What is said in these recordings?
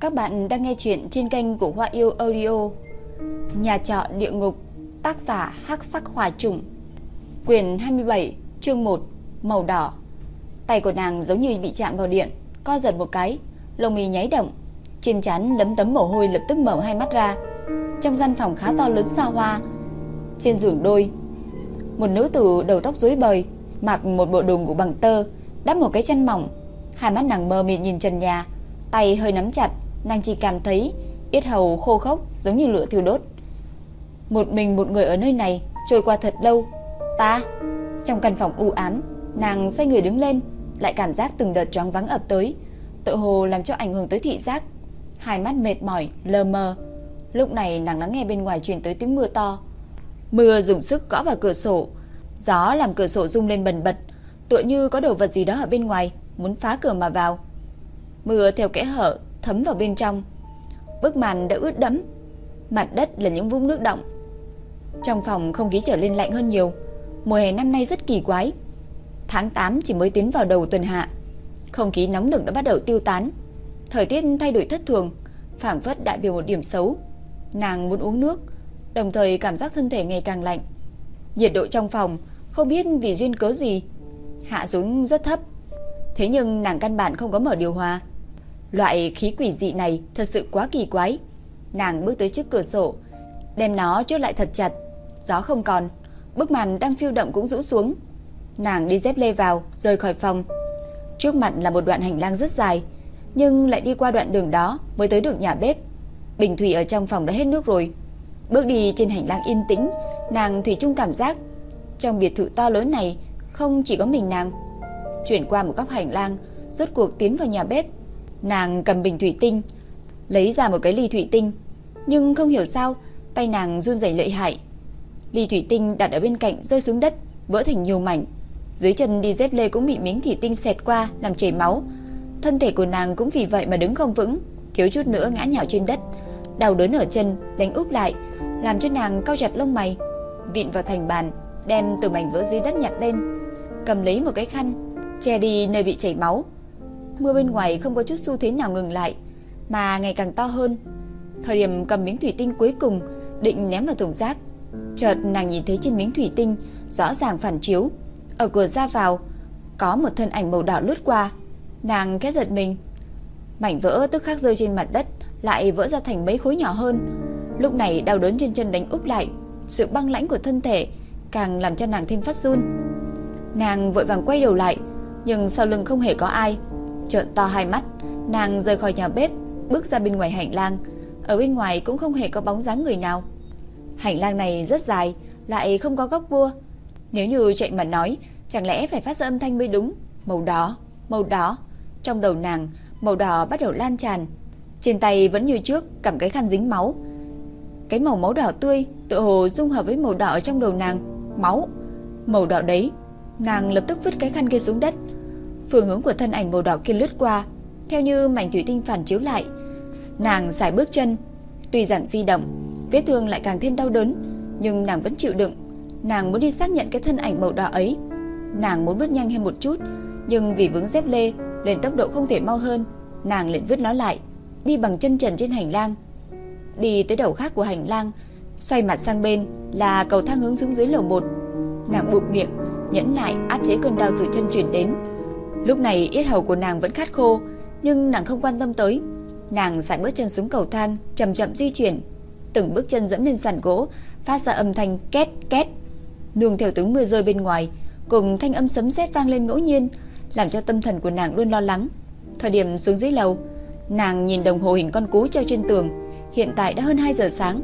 Các bạn đang nghe chuyện trên kênh của Hoa Yêu Audio. Nhà trọ địa ngục, tác giả Hắc Sắc Hỏa Trùng. Quyền 27, chương 1, màu đỏ. Tay của nàng giống như bị chạm vào điện, co giật một cái, lông mì nháy động, trên chán lấm tấm mồ hôi lập tức mở hai mắt ra. Trong gian phòng khá to lớn xa hoa, trên giường đôi, một nữ tử đầu tóc rối bời, mặc một bộ đồ ngủ bằng tơ, đắp một cái chân mỏng, hai mắt nàng mơ mịt nhìn trần nhà, tay hơi nắm chặt, nàng chỉ cảm thấy yết hầu khô khốc giống như lửa thiêu đốt. Một mình một người ở nơi này trôi qua thật lâu. Ta, trong căn phòng u ám, nàng xoay người đứng lên, lại cảm giác từng đợt choáng vắng ập tới, tự hồ làm cho ảnh hưởng tới thị giác. Hai mắt mệt mỏi, lờ mờ. Lúc này nàng lắng nghe bên ngoài truyền tới tiếng mưa to. Mưa dùng sức gõ vào cửa sổ, gió làm cửa sổ rung lên bần bật, tựa như có đồ vật gì đó ở bên ngoài muốn phá cửa mà vào. Mưa theo kẽ hở thấm vào bên trong. Bức màn đã ướt đẫm, mặt đất là những vũng nước động. Trong phòng không khí trở lên lạnh hơn nhiều. Mùa hè năm nay rất kỳ quái. Tháng 8 chỉ mới tiến vào đầu tuần hạ, không khí nóng nực đã bắt đầu tiêu tán. Thời tiết thay đổi thất thường, phảng phất đại biểu một điểm xấu. Nàng muốn uống nước, đồng thời cảm giác thân thể ngày càng lạnh. Nhiệt độ trong phòng không biết vì duyên cớ gì hạ xuống rất thấp. Thế nhưng nàng căn bản không có mở điều hòa. Loại khí quỷ dị này thật sự quá kỳ quái. Nàng bước tới trước cửa sổ, đem nó chốt lại thật chặt. Gió không còn, bức màn đang phiêu động cũng rũ xuống. Nàng đi dép lê vào, rời khỏi phòng. Trước mặt là một đoạn hành lang rất dài, nhưng lại đi qua đoạn đường đó mới tới được nhà bếp. Bình thủy ở trong phòng đã hết nước rồi. Bước đi trên hành lang yên tĩnh, nàng thủy chung cảm giác trong biệt thự to lớn này không chỉ có mình nàng. Chuyển qua một góc hành lang, rốt cuộc tiến vào nhà bếp. Nàng cầm bình thủy tinh, lấy ra một cái ly thủy tinh, nhưng không hiểu sao, tay nàng run rẩy lợi hại. Ly thủy tinh đặt ở bên cạnh rơi xuống đất, vỡ thành nhiều mảnh. Dưới chân đi dép lê cũng bị miếng thủy tinh xẹt qua làm chảy máu. Thân thể của nàng cũng vì vậy mà đứng không vững, thiếu chút nữa ngã nhào trên đất. Đau đớn ở chân đánh úp lại, làm cho nàng cau chặt lông mày, vịn vào thành bàn, đem từ mảnh vỡ dưới đất nhặt lên, cầm lấy một cái khăn, che đi nơi bị chảy máu. Mưa bên ngoài không có chút xu thế nào ngừng lại, mà ngày càng to hơn. Thời điểm cầm miếng thủy tinh cuối cùng định ném vào thùng rác, chợt nàng nhìn thấy trên miếng thủy tinh rõ ràng phản chiếu, ở cửa ra vào có một thân ảnh màu đỏ lướt qua. Nàng khẽ giật mình. Mảnh vỡ tức khắc rơi trên mặt đất, lại vỡ ra thành mấy khối nhỏ hơn. Lúc này đau đớn trên chân đánh úp lại, sự băng lãnh của thân thể càng làm cho nàng thêm phát run. Nàng vội vàng quay đầu lại, nhưng sau lưng không hề có ai. Trợn to hai mắt, nàng rời khỏi nhà bếp, bước ra bên ngoài hành lang. Ở bên ngoài cũng không hề có bóng dáng người nào. Hành lang này rất dài, lại không có góc vua. Nếu như chạy mà nói, chẳng lẽ phải phát ra âm thanh mới đúng? Màu đỏ, màu đỏ. Trong đầu nàng, màu đỏ bắt đầu lan tràn. Trên tay vẫn như trước, cầm cái khăn dính máu. Cái màu máu đỏ tươi, tự hồ dung hợp với màu đỏ trong đầu nàng. Máu, màu đỏ đấy Nàng lập tức vứt cái khăn kia xuống đất. Phương hướng của thân ảnh màu đỏ kia lướt qua, theo như mảnh thủy tinh phản chiếu lại. Nàng giải bước chân, tuy rằng di động, vết thương lại càng thêm đau đớn, nhưng nàng vẫn chịu đựng. Nàng muốn đi xác nhận cái thân ảnh màu đỏ ấy. Nàng muốn bước nhanh hơn một chút, nhưng vì vướng dép lê, lên tốc độ không thể mau hơn, nàng liền vứt nó lại, đi bằng chân trần trên hành lang. Đi tới đầu khác của hành lang, xoay mặt sang bên là cầu thang hướng xuống dưới lầu 1. Nàng bụp miệng, nhẫn nại áp chế cơn đau từ chân truyền đến. Lúc này yết hầu của nàng vẫn khát khô, nhưng nàng không quan tâm tới. Nàng sải bước chân xuống cầu thang, chậm chậm di chuyển, từng bước chân dẫm lên sàn gỗ, phát ra âm thanh két két. Nương theo tiếng mưa rơi bên ngoài, cùng thanh âm sấm sét vang lên ngẫu nhiên, làm cho tâm thần của nàng luôn lo lắng. Thời điểm xuống dưới lầu, nàng nhìn đồng hồ hình con cú treo trên tường, hiện tại đã hơn 2 giờ sáng.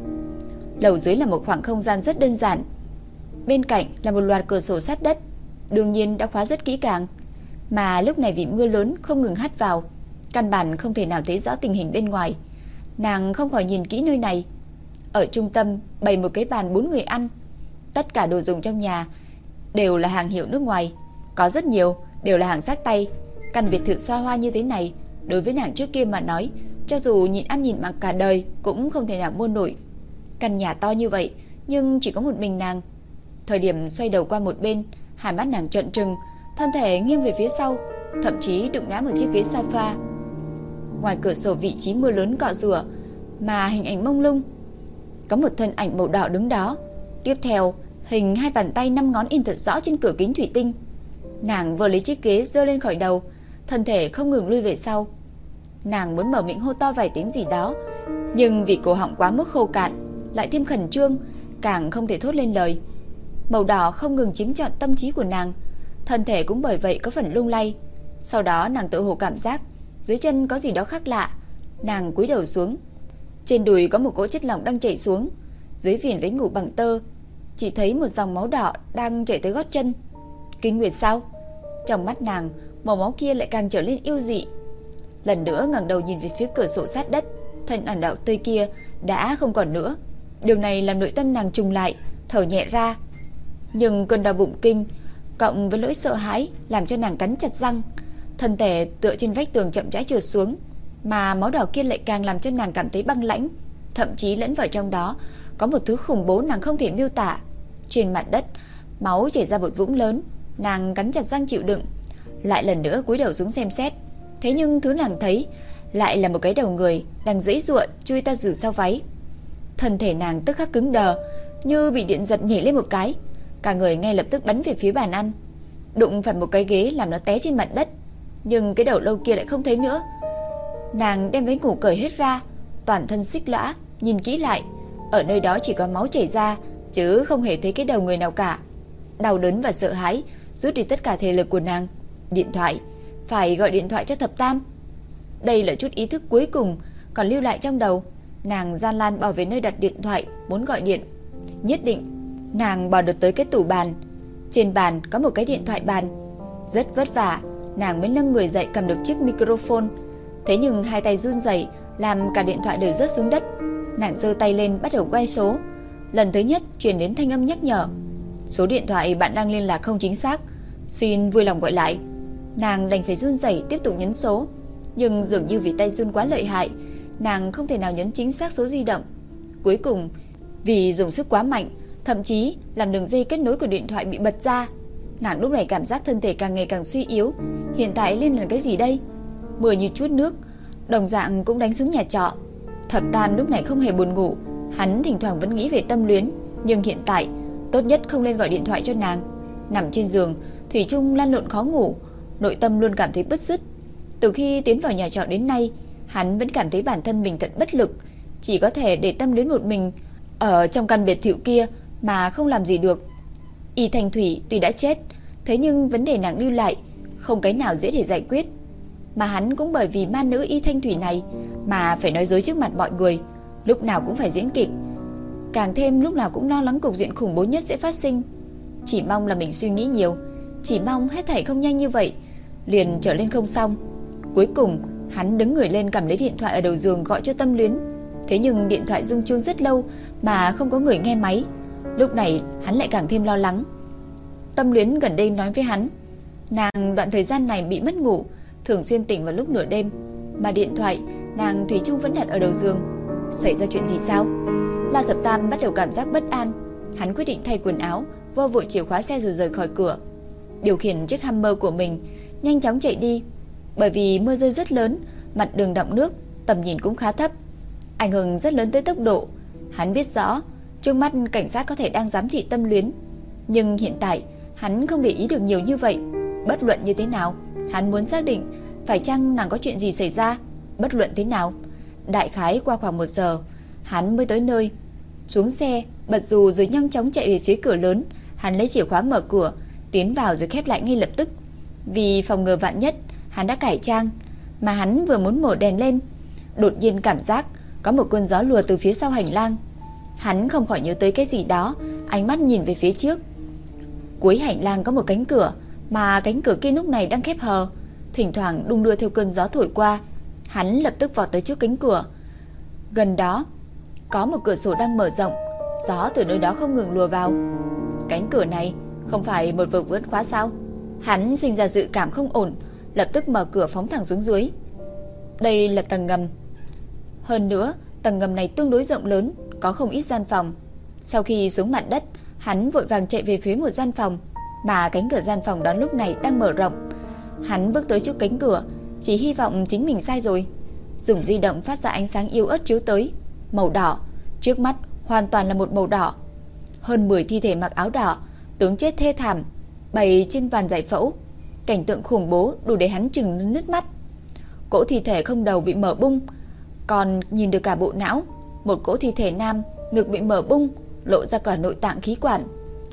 Lầu dưới là một khoảng không gian rất đơn giản, Bên cạnh là một loạt cửa sổ sát đất, đương nhiên đã khóa rất kỹ càng, mà lúc này vì mưa lớn không ngừng hắt vào, căn bản không thể nào thấy rõ tình hình bên ngoài. Nàng không khỏi nhìn kỹ nơi này. Ở trung tâm bày một cái bàn bốn người ăn, tất cả đồ dùng trong nhà đều là hàng hiệu nước ngoài, có rất nhiều đều là hàng sách tay. Căn biệt thự xoa hoa như thế này, đối với nàng trước kia mà nói, cho dù nhìn ăn nhìn mặc cả đời cũng không thể nào mua nổi. Căn nhà to như vậy, nhưng chỉ có một mình nàng, Thời điểm xoay đầu qua một bên, hai mắt nàng trợn trừng, thân thể nghiêng về phía sau, thậm chí đụng ngã một chiếc ghế sofa. Ngoài cửa sổ vị trí mưa lớn cọ rửa Mà hình ảnh mông lung Có một thân ảnh màu đỏ đứng đó. Tiếp theo hình hai bàn tay năm ngón in thật rõ trên cửa kính thủy tinh. Nàng vừa lấy chiếc ghế dơ lên khỏi đầu Thân thể không ngừng lui về sau. Nàng muốn mở miệng hô to vài tiếng gì đó Nhưng vì cổ họng quá mức khô cạn Lại thêm khẩn trương Càng không thể thốt lên lời. Màu đỏ không ngừng chiếm trọn tâm trí của nàng Thân thể cũng bởi vậy có phần lung lay. Sau đó nàng tự hồ cảm giác, Dưới chân có gì đó khác lạ. Nàng cúi đầu xuống. Trên đùi có một cỗ chất lỏng đang chảy xuống. Dưới viền váy ngủ bằng tơ. Chỉ thấy một dòng máu đỏ đang chảy tới gót chân. Kinh nguyệt sao? Trong mắt nàng, Màu máu kia lại càng trở lên yêu dị. Lần nữa ngẩng đầu nhìn về phía cửa sổ sát đất, Thân ảnh đạo tươi kia đã không còn nữa. Điều này làm nội tâm nàng trùng lại, Thở nhẹ ra. Nhưng cơn đau bụng kinh Cộng với nỗi sợ hãi Làm cho nàng cắn chặt răng. Thân thể tựa trên vách tường chậm rãi trượt xuống, Mà máu đỏ kia lại càng làm cho nàng cảm thấy băng lãnh. Thậm chí lẫn vào trong đó, Có một thứ khủng bố nàng không thể miêu tả. Trên mặt đất, Máu chảy ra một vũng lớn, Nàng cắn chặt răng chịu đựng, Lại lần nữa cúi đầu xuống xem xét. Thế nhưng thứ nàng thấy Lại là một cái đầu người Đang giãy giụa chui ta rử sau váy. Thân thể nàng tức khắc cứng đờ, Như bị điện giật nhảy lên một cái. Cả người ngay lập tức bắn về phía bàn ăn. Đụng phải một cái ghế làm nó té trên mặt đất, Nhưng cái đầu lâu kia lại không thấy nữa. Nàng đem váy ngủ cởi hết ra, Toàn thân xích lõa, Nhìn kỹ lại. Ở nơi đó chỉ có máu chảy ra, Chứ không hề thấy cái đầu người nào cả. Đau đớn và sợ hãi, Rút đi tất cả thể lực của nàng. Điện thoại, Phải gọi điện thoại cho thập tam. Đây là chút ý thức cuối cùng Còn lưu lại trong đầu. Nàng gian lan bảo về nơi đặt điện thoại, Muốn gọi điện. Nhất định Nàng bò được tới cái tủ bàn. Trên bàn có một cái điện thoại bàn. Rất vất vả, Nàng mới nâng người dậy cầm được chiếc microphone. Thế nhưng hai tay run rẩy, Làm cả điện thoại đều rớt xuống đất. Nàng giơ tay lên bắt đầu quay số. Lần thứ nhất truyền đến thanh âm nhắc nhở. Số điện thoại bạn đang liên lạc không chính xác. Xin vui lòng gọi lại. Nàng đành phải run rẩy tiếp tục nhấn số. Nhưng dường như vì tay run quá lợi hại, Nàng không thể nào nhấn chính xác số di động. Cuối cùng, Vì dùng sức quá mạnh Thậm chí làm đường dây kết nối của điện thoại bị bật ra. Nàng lúc này cảm giác thân thể càng ngày càng suy yếu. Hiện tại lên là cái gì đây? Mưa như chút nước, Đồng dạng cũng đánh xuống nhà trọ. Thập Tam lúc này không hề buồn ngủ, Hắn thỉnh thoảng vẫn nghĩ về tâm luyến. Nhưng hiện tại, tốt nhất không nên gọi điện thoại cho nàng. Nằm trên giường, Thủy Trung lăn lộn khó ngủ, Nội tâm luôn cảm thấy bứt rứt. Từ khi tiến vào nhà trọ đến nay, Hắn vẫn cảm thấy bản thân mình thật bất lực. Chỉ có thể để tâm đến một mình Ở trong căn biệt thự kia mà không làm gì được. Y Thanh Thủy tuy đã chết, Thế nhưng vấn đề nàng lưu lại Không cái nào dễ để giải quyết. Mà hắn cũng bởi vì ma nữ Y Thanh Thủy này Mà phải nói dối trước mặt mọi người, Lúc nào cũng phải diễn kịch. Càng thêm lúc nào cũng lo lắng cục diện khủng bố nhất sẽ phát sinh. Chỉ mong là mình suy nghĩ nhiều, Chỉ mong hết thảy không nhanh như vậy, Liền trở lên không xong. Cuối cùng, Hắn đứng người lên cầm lấy điện thoại ở đầu giường gọi cho Tâm Luyến. Thế nhưng điện thoại rung chuông rất lâu mà không có người nghe máy. Lúc này hắn lại càng thêm lo lắng. Tâm Luyến gần đây nói với hắn, nàng đoạn thời gian này bị mất ngủ, thường xuyên tỉnh vào lúc nửa đêm, mà điện thoại nàng thủy chung vẫn đặt ở đầu giường. Xảy ra chuyện gì sao? La Thập Tam bắt đầu cảm giác bất an, hắn quyết định thay quần áo, vô vội chìa khóa xe rồi rời khỏi cửa. Điều khiển chiếc Hummer của mình, nhanh chóng chạy đi, bởi vì mưa rơi rất lớn, mặt đường đọng nước, tầm nhìn cũng khá thấp, ảnh hưởng rất lớn tới tốc độ. Hắn biết rõ, trước mắt cảnh sát có thể đang giám thị tâm luyến, nhưng hiện tại hắn không để ý được nhiều như vậy. Bất luận như thế nào, hắn muốn xác định phải chăng nàng có chuyện gì xảy ra, bất luận thế nào. Đại khái qua khoảng một giờ, hắn mới tới nơi. Xuống xe, bật dù rồi nhanh chóng chạy về phía cửa lớn, hắn lấy chìa khóa mở cửa, tiến vào rồi khép lại ngay lập tức. Vì phòng ngừa vạn nhất, hắn đã cải trang, mà hắn vừa muốn mở đèn lên, đột nhiên cảm giác có một cơn gió lùa từ phía sau hành lang. Hắn không khỏi nhớ tới cái gì đó, ánh mắt nhìn về phía trước. Cuối hành lang có một cánh cửa, mà cánh cửa kia lúc này đang khép hờ, thỉnh thoảng đung đưa theo cơn gió thổi qua. Hắn lập tức vọt tới trước cánh cửa. Gần đó, có một cửa sổ đang mở rộng, gió từ nơi đó không ngừng lùa vào. Cánh cửa này không phải một vực vớt khóa sao? Hắn sinh ra dự cảm không ổn, lập tức mở cửa phóng thẳng xuống dưới. Đây là tầng ngầm. Hơn nữa, tầng ngầm này tương đối rộng lớn, có không ít gian phòng. Sau khi xuống mặt đất, hắn vội vàng chạy về phía một gian phòng, mà cánh cửa gian phòng đó lúc này đang mở rộng. Hắn bước tới trước cánh cửa, chỉ hy vọng chính mình sai rồi. dùng di động phát ra ánh sáng yếu ớt chiếu tới, màu đỏ, trước mắt hoàn toàn là một màu đỏ. Hơn 10 thi thể mặc áo đỏ, tướng chết thê thảm, bày trên bàn giải phẫu, cảnh tượng khủng bố đủ để hắn chừng nứt mắt. Cỗ thi thể không đầu bị mở bung, còn nhìn được cả bộ não, một cỗ thi thể nam ngực bị mở bung, lộ ra cả nội tạng khí quản,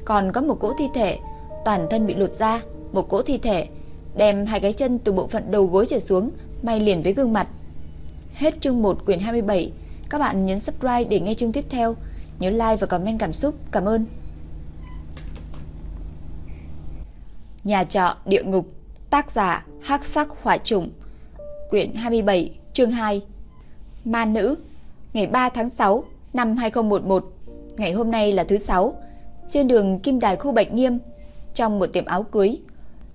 còn có một cỗ thi thể toàn thân bị lột ra, một cỗ thi thể đem hai cái chân từ bộ phận đầu gối trở xuống may liền với gương mặt. Hết chương 1 quyển 27, các bạn nhấn subscribe để nghe chương tiếp theo, nhớ like và comment cảm xúc. Cảm ơn. Nhà trọ địa ngục, tác giả Hắc Sắc Hỏa Trùng, quyển 27, chương 2. Ma nữ, ngày 3 tháng 6 năm 2011. Ngày hôm nay là thứ sáu, trên đường Kim Đài khu Bạch Nghiêm, trong một tiệm áo cưới.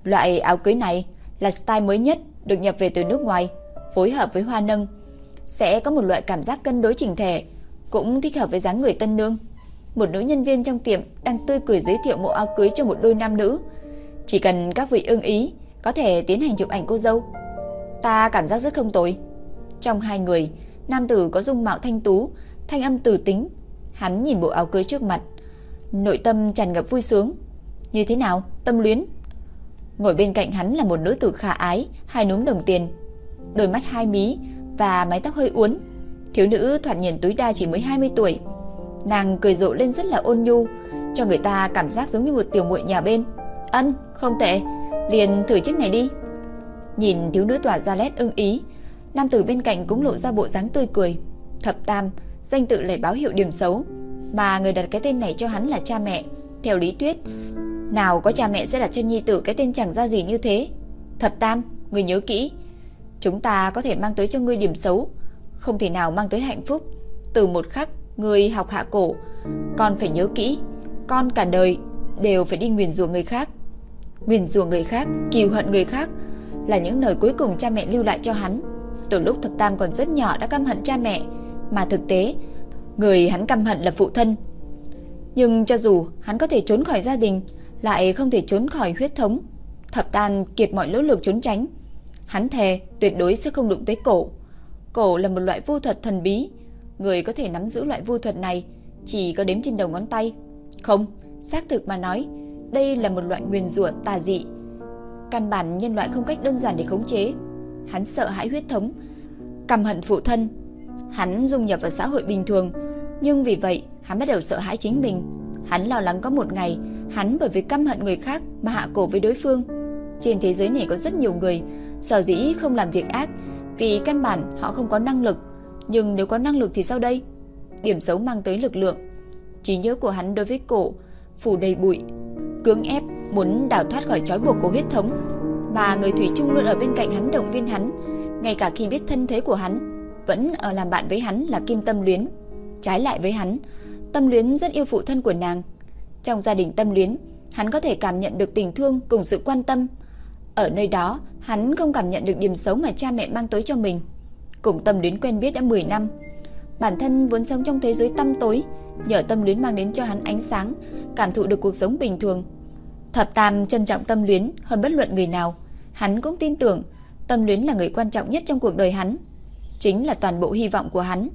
Loại áo cưới này là style mới nhất được nhập về từ nước ngoài, phối hợp với hoa nâng, sẽ có một loại cảm giác cân đối chỉnh thể, cũng thích hợp với dáng người tân nương. Một nữ nhân viên trong tiệm đang tươi cười giới thiệu mẫu áo cưới cho một đôi nam nữ. Chỉ cần các vị ưng ý, có thể tiến hành chụp ảnh cô dâu. Ta cảm giác rất không tồi. Trong hai người, nam tử có dung mạo thanh tú, thanh âm từ tính. Hắn nhìn bộ áo cưới trước mặt, nội tâm tràn ngập vui sướng. Như thế nào? Tâm luyến. Ngồi bên cạnh hắn là một nữ tử khả ái, hai núm đồng tiền, đôi mắt hai mí và mái tóc hơi uốn. Thiếu nữ thoạt nhìn tối đa chỉ mới 20 tuổi. Nàng cười rộ lên rất là ôn nhu, cho người ta cảm giác giống như một tiểu muội nhà bên. Ân, không tệ, liền thử chiếc này đi. Nhìn thiếu nữ tỏa ra lét ưng ý, nam tử bên cạnh cũng lộ ra bộ dáng tươi cười. Thập Tam, danh tự lại báo hiệu điểm xấu, mà người đặt cái tên này cho hắn là cha mẹ. Theo lý thuyết, nào có cha mẹ sẽ đặt cho nhi tử cái tên chẳng ra gì như thế. Thập Tam, người nhớ kỹ, chúng ta có thể mang tới cho ngươi điểm xấu, không thể nào mang tới hạnh phúc. Từ một khắc ngươi học hạ cổ, con phải nhớ kỹ, con cả đời đều phải đi nguyền rủa người khác. Nguyền rủa người khác, kiều hận người khác là những lời cuối cùng cha mẹ lưu lại cho hắn. Từ lúc Thập Tam còn rất nhỏ đã căm hận cha mẹ, mà thực tế, người hắn căm hận là phụ thân. Nhưng cho dù hắn có thể trốn khỏi gia đình, lại không thể trốn khỏi huyết thống. Thập Tam kiệt mọi nỗ lực trốn tránh. Hắn thề tuyệt đối sẽ không đụng tới cổ. Cổ là một loại vu thuật thần bí, người có thể nắm giữ loại vu thuật này chỉ có đếm trên đầu ngón tay. Không, xác thực mà nói, đây là một loại nguyên rủa tà dị. Căn bản nhân loại không cách đơn giản để khống chế. Hắn sợ hãi huyết thống, căm hận phụ thân. Hắn dung nhập vào xã hội bình thường, nhưng vì vậy hắn bắt đầu sợ hãi chính mình. Hắn lo lắng có một ngày hắn bởi vì căm hận người khác mà hạ cổ với đối phương. Trên thế giới này có rất nhiều người sở dĩ không làm việc ác vì căn bản họ không có năng lực, nhưng nếu có năng lực thì sao đây? Điểm xấu mang tới lực lượng. Trí nhớ của hắn đối với cổ phủ đầy bụi, cưỡng ép muốn đào thoát khỏi trói buộc của huyết thống, mà người thủy chung luôn ở bên cạnh hắn động viên hắn, ngay cả khi biết thân thế của hắn, vẫn ở làm bạn với hắn là Kim Tâm Luyến. Trái lại với hắn, Tâm Luyến rất yêu phụ thân của nàng. Trong gia đình Tâm Luyến, hắn có thể cảm nhận được tình thương cùng sự quan tâm. Ở nơi đó, hắn không cảm nhận được điểm xấu mà cha mẹ mang tới cho mình. Cùng Tâm Luyến quen biết đã 10 năm, bản thân vốn sống trong thế giới tăm tối, nhờ Tâm Luyến mang đến cho hắn ánh sáng, cảm thụ được cuộc sống bình thường. Thập Tam trân trọng Tâm Luyến hơn bất luận người nào, hắn cũng tin tưởng Tâm Luyến là người quan trọng nhất trong cuộc đời hắn, chính là toàn bộ hy vọng của hắn.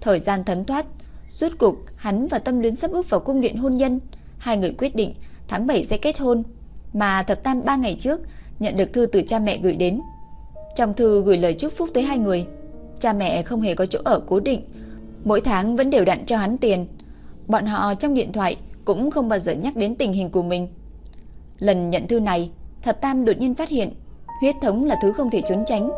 Thời gian thấm thoát, Suốt cục hắn và Tâm Luyến sắp bước vào cung điện hôn nhân, hai người quyết định tháng 7 sẽ kết hôn, mà Thập Tam 3 ngày trước nhận được thư từ cha mẹ gửi đến. Trong thư gửi lời chúc phúc tới hai người. Cha mẹ không hề có chỗ ở cố định, mỗi tháng vẫn đều đặn cho hắn tiền. Bọn họ trong điện thoại cũng không bao giờ nhắc đến tình hình của mình. Lần nhận thư này, Thập Tam đột nhiên phát hiện huyết thống là thứ không thể trốn tránh.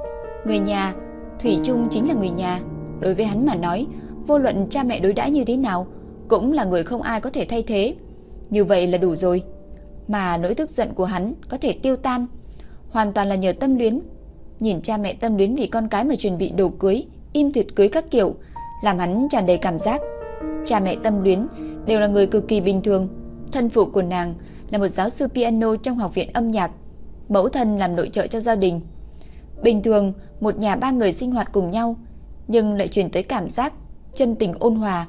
Người nhà, Thủy chung chính là người nhà. Đối với hắn mà nói, vô luận cha mẹ đối đãi như thế nào, cũng là người không ai có thể thay thế. Như vậy là đủ rồi. Mà nỗi tức giận của hắn có thể tiêu tan, hoàn toàn là nhờ tâm luyến. Nhìn cha mẹ tâm luyến vì con cái mà chuẩn bị đồ cưới, im thịt cưới các kiểu, làm hắn tràn đầy cảm giác. Cha mẹ tâm luyến đều là người cực kỳ bình thường. Thân phụ của nàng là một giáo sư piano trong học viện âm nhạc, mẫu thân làm nội trợ cho gia đình. Bình thường, một nhà ba người sinh hoạt cùng nhau, nhưng lại truyền tới cảm giác chân tình ôn hòa.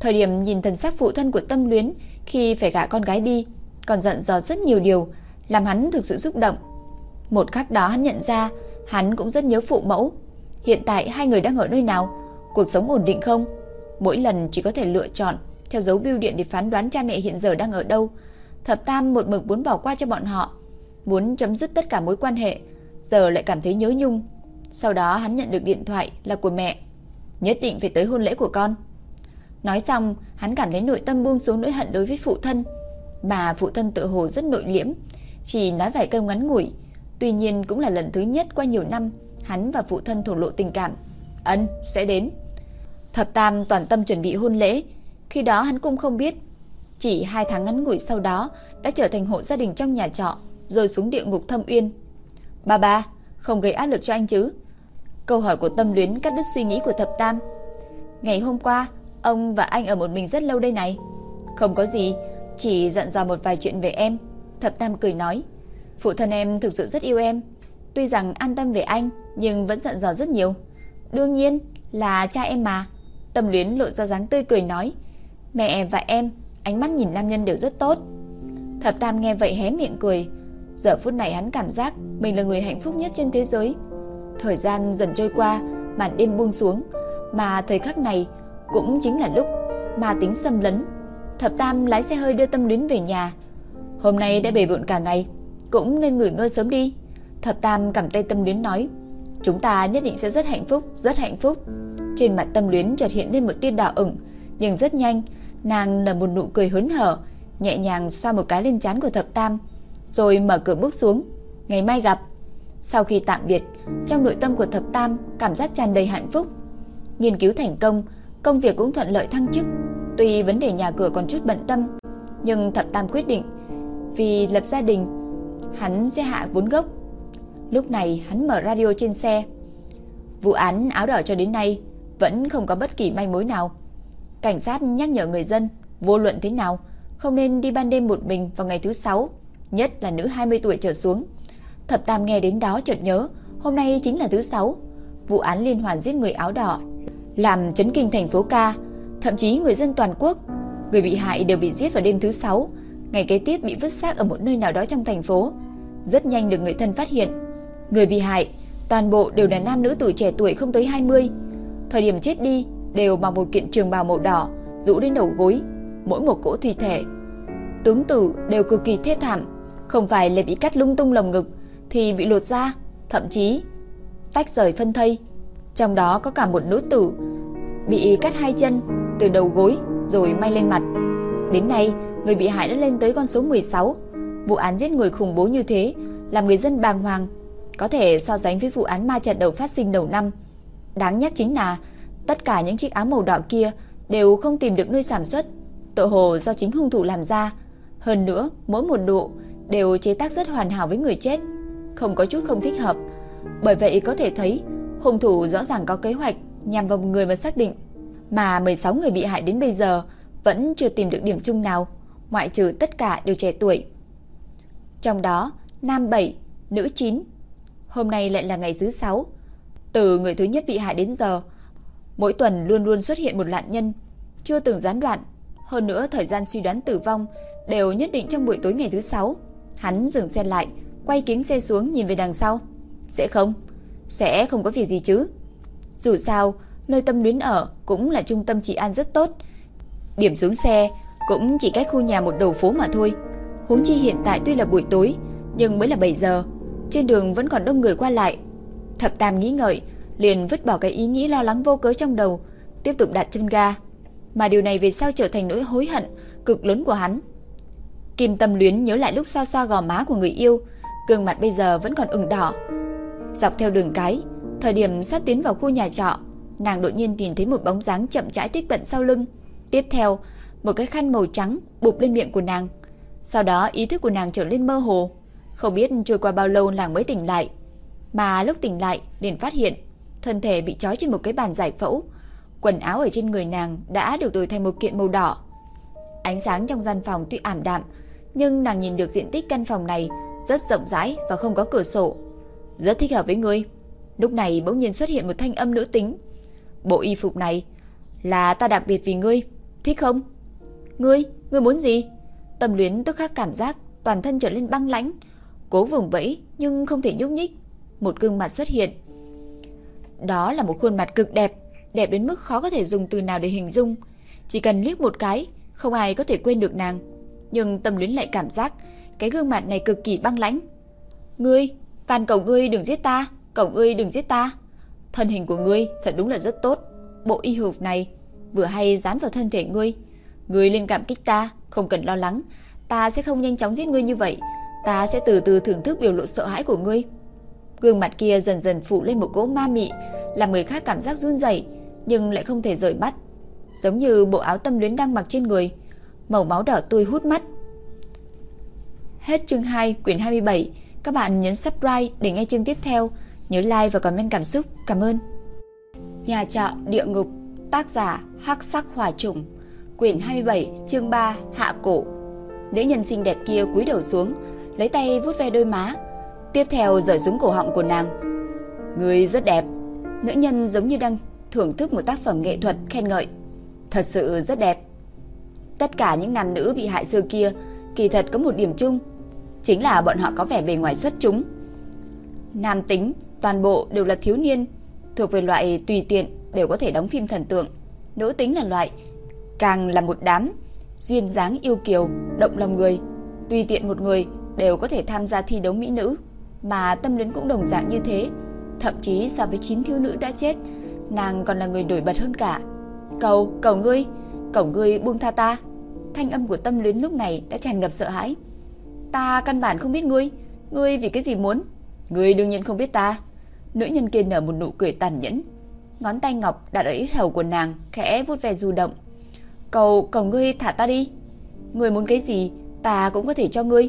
Thời điểm nhìn thần sắc phụ thân của Tâm Luyến khi phải gả con gái đi, còn giận dò rất nhiều điều, làm hắn thực sự xúc động. Một khắc đó hắn nhận ra, hắn cũng rất nhớ phụ mẫu. Hiện tại hai người đang ở nơi nào? Cuộc sống ổn định không? Mỗi lần chỉ có thể lựa chọn theo dấu bưu điện để phán đoán cha mẹ hiện giờ đang ở đâu. Thập Tam một mực muốn bỏ qua cho bọn họ, muốn chấm dứt tất cả mối quan hệ, giờ lại cảm thấy nhớ nhung. Sau đó hắn nhận được điện thoại là của mẹ, nhất định phải tới hôn lễ của con. Nói xong, hắn cảm thấy nội tâm buông xuống nỗi hận đối với phụ thân, mà phụ thân tự hồ rất nội liễm, chỉ nói vài câu ngắn ngủi. Tuy nhiên cũng là lần thứ nhất qua nhiều năm hắn và phụ thân thổ lộ tình cảm. Ân sẽ đến. Thập Tam toàn tâm chuẩn bị hôn lễ, khi đó hắn cũng không biết, chỉ hai tháng ngắn ngủi sau đó đã trở thành hộ gia đình trong nhà trọ, rồi xuống địa ngục thâm uyên. Ba ba, không gây áp lực cho anh chứ? Câu hỏi của tâm luyến cắt đứt suy nghĩ của thập tam. Ngày hôm qua, ông và anh ở một mình rất lâu đây này. Không có gì, chỉ dặn dò một vài chuyện về em. Thập tam cười nói, phụ thân em thực sự rất yêu em. Tuy rằng an tâm về anh, nhưng vẫn dặn dò rất nhiều. Đương nhiên là cha em mà. Tâm luyến lộ ra dáng tươi cười nói, mẹ và em, ánh mắt nhìn nam nhân đều rất tốt. Thập tam nghe vậy hé miệng cười. Giờ phút này hắn cảm giác mình là người hạnh phúc nhất trên thế giới. Thời gian dần trôi qua, màn đêm buông xuống, mà thời khắc này cũng chính là lúc ma tính xâm lấn. Thập Tam lái xe hơi đưa Tâm Luyến về nhà. Hôm nay đã bề bộn cả ngày, cũng nên nghỉ ngơi sớm đi. Thập Tam cầm tay Tâm Luyến nói, chúng ta nhất định sẽ rất hạnh phúc, rất hạnh phúc. Trên mặt Tâm Luyến chợt hiện lên một tia đỏ ửng, nhưng rất nhanh, nàng nở một nụ cười hớn hở, nhẹ nhàng xoa một cái lên trán của Thập Tam, rồi mở cửa bước xuống. Ngày mai gặp. Sau khi tạm biệt, trong nội tâm của Thập Tam cảm giác tràn đầy hạnh phúc. Nghiên cứu thành công, công việc cũng thuận lợi thăng chức. Tuy vấn đề nhà cửa còn chút bận tâm, nhưng Thập Tam quyết định vì lập gia đình, hắn sẽ hạ vốn gốc. Lúc này hắn mở radio trên xe. Vụ án áo đỏ cho đến nay vẫn không có bất kỳ manh mối nào. Cảnh sát nhắc nhở người dân, vô luận thế nào, không nên đi ban đêm một mình vào ngày thứ sáu, nhất là nữ 20 tuổi trở xuống. Thập Tam nghe đến đó chợt nhớ, hôm nay chính là thứ sáu, vụ án liên hoàn giết người áo đỏ làm chấn kinh thành phố ca, thậm chí người dân toàn quốc, người bị hại đều bị giết vào đêm thứ sáu, ngày kế tiếp bị vứt xác ở một nơi nào đó trong thành phố. Rất nhanh được người thân phát hiện, người bị hại toàn bộ đều là nam nữ tuổi trẻ tuổi không tới 20. Thời điểm chết đi đều mặc một kiện trường bào màu đỏ, rũ đến đầu gối, mỗi một cỗ thi thể. Tướng tử đều cực kỳ thê thảm, không phải là bị cắt lung tung lồng ngực thì bị lột da, thậm chí tách rời phân thây. Trong đó có cả một nữ tử bị cắt hai chân từ đầu gối rồi may lên mặt. Đến nay, người bị hại đã lên tới con số 16. Vụ án giết người khủng bố như thế làm người dân bàng hoàng, có thể so sánh với vụ án ma trận đầu phát sinh đầu năm. Đáng nhắc chính là tất cả những chiếc áo màu đỏ kia đều không tìm được nơi sản xuất, tội hồ do chính hung thủ làm ra. Hơn nữa, mỗi một độ đều chế tác rất hoàn hảo với người chết, không có chút không thích hợp. Bởi vậy có thể thấy hung thủ rõ ràng có kế hoạch nhằm vào một người mà xác định, mà 16 người bị hại đến bây giờ vẫn chưa tìm được điểm chung nào, ngoại trừ tất cả đều trẻ tuổi. Trong đó, nam 7, nữ 9. Hôm nay lại là ngày thứ 6. Từ người thứ nhất bị hại đến giờ, mỗi tuần luôn luôn xuất hiện một nạn nhân, chưa từng gián đoạn. Hơn nữa thời gian suy đoán tử vong đều nhất định trong buổi tối ngày thứ 6. Hắn dừng xe lại, quay kính xe xuống nhìn về đằng sau. Sẽ không, sẽ không có việc gì chứ. Dù sao, nơi tâm luyến ở cũng là trung tâm trị an rất tốt. Điểm xuống xe cũng chỉ cách khu nhà một đầu phố mà thôi. Huống chi hiện tại tuy là buổi tối, nhưng mới là 7 giờ, trên đường vẫn còn đông người qua lại. Thập Tam nghĩ ngợi, liền vứt bỏ cái ý nghĩ lo lắng vô cớ trong đầu, tiếp tục đặt chân ga. Mà điều này về sau trở thành nỗi hối hận cực lớn của hắn. Kim Tâm Luyến nhớ lại lúc xoa xoa gò má của người yêu, gương mặt bây giờ vẫn còn ửng đỏ. Dọc theo đường cái, thời điểm sắp tiến vào khu nhà trọ, nàng đột nhiên nhìn thấy một bóng dáng chậm rãi tiếp cận sau lưng. Tiếp theo, một cái khăn màu trắng bụp lên miệng của nàng. Sau đó ý thức của nàng trở lên mơ hồ, không biết trôi qua bao lâu nàng mới tỉnh lại. Mà lúc tỉnh lại, liền phát hiện thân thể bị trói trên một cái bàn giải phẫu, quần áo ở trên người nàng đã được đổi thành một kiện màu đỏ. Ánh sáng trong gian phòng tuy ảm đạm, nhưng nàng nhìn được diện tích căn phòng này rất rộng rãi và không có cửa sổ. Rất thích hợp với ngươi. Lúc này bỗng nhiên xuất hiện một thanh âm nữ tính. Bộ y phục này là ta đặc biệt vì ngươi, thích không? Ngươi, ngươi muốn gì? Tâm luyến tức khắc cảm giác toàn thân trở lên băng lãnh, cố vùng vẫy nhưng không thể nhúc nhích. Một gương mặt xuất hiện. Đó là một khuôn mặt cực đẹp, đẹp đến mức khó có thể dùng từ nào để hình dung. Chỉ cần liếc một cái, không ai có thể quên được nàng. Nhưng tâm luyến lại cảm giác cái gương mặt này cực kỳ băng lãnh. Ngươi, van cầu ngươi đừng giết ta, cầu ngươi đừng giết ta. Thân hình của ngươi thật đúng là rất tốt. Bộ y hụt này vừa hay dán vào thân thể ngươi. Ngươi liên cảm kích ta, không cần lo lắng. Ta sẽ không nhanh chóng giết ngươi như vậy. Ta sẽ từ từ thưởng thức biểu lộ sợ hãi của ngươi. Gương mặt kia dần dần phủ lên một cỗ ma mị, làm người khác cảm giác run rẩy, nhưng lại không thể rời mắt. Giống như bộ áo tâm luyến đang mặc trên người, màu máu đỏ tươi hút mắt. Hết chương 2, quyển 27. Các bạn nhấn subscribe để nghe chương tiếp theo. Nhớ like và comment cảm xúc. Cảm ơn. Nhà trọ địa ngục, tác giả Hắc Sắc Hỏa Trùng, quyển 27, chương 3, hạ cổ. Nữ nhân xinh đẹp kia cúi đầu xuống, lấy tay vuốt ve đôi má, tiếp theo rời xuống cổ họng của nàng. Người rất đẹp. Nữ nhân giống như đang thưởng thức một tác phẩm nghệ thuật khen ngợi. Thật sự rất đẹp. Tất cả những nam nữ bị hại xưa kia kỳ thật có một điểm chung, chính là bọn họ có vẻ bề ngoài xuất chúng. Nam tính, toàn bộ đều là thiếu niên, thuộc về loại tùy tiện đều có thể đóng phim thần tượng. Nữ tính là loại càng là một đám duyên dáng yêu kiều, động lòng người, tùy tiện một người đều có thể tham gia thi đấu mỹ nữ, mà tâm luyến cũng đồng dạng như thế. Thậm chí so với chín thiếu nữ đã chết, nàng còn là người nổi bật hơn cả. Cầu, cầu ngươi, cầu ngươi buông tha ta. Thanh âm của tâm luyến lúc này đã tràn ngập sợ hãi. Ta căn bản không biết ngươi, ngươi vì cái gì muốn? Ngươi đương nhiên không biết ta. Nữ nhân kia nở một nụ cười tàn nhẫn, ngón tay ngọc đặt ở ít hầu của nàng, khẽ vuốt ve du động. "Cầu, cầu ngươi thả ta đi. Ngươi muốn cái gì, ta cũng có thể cho ngươi."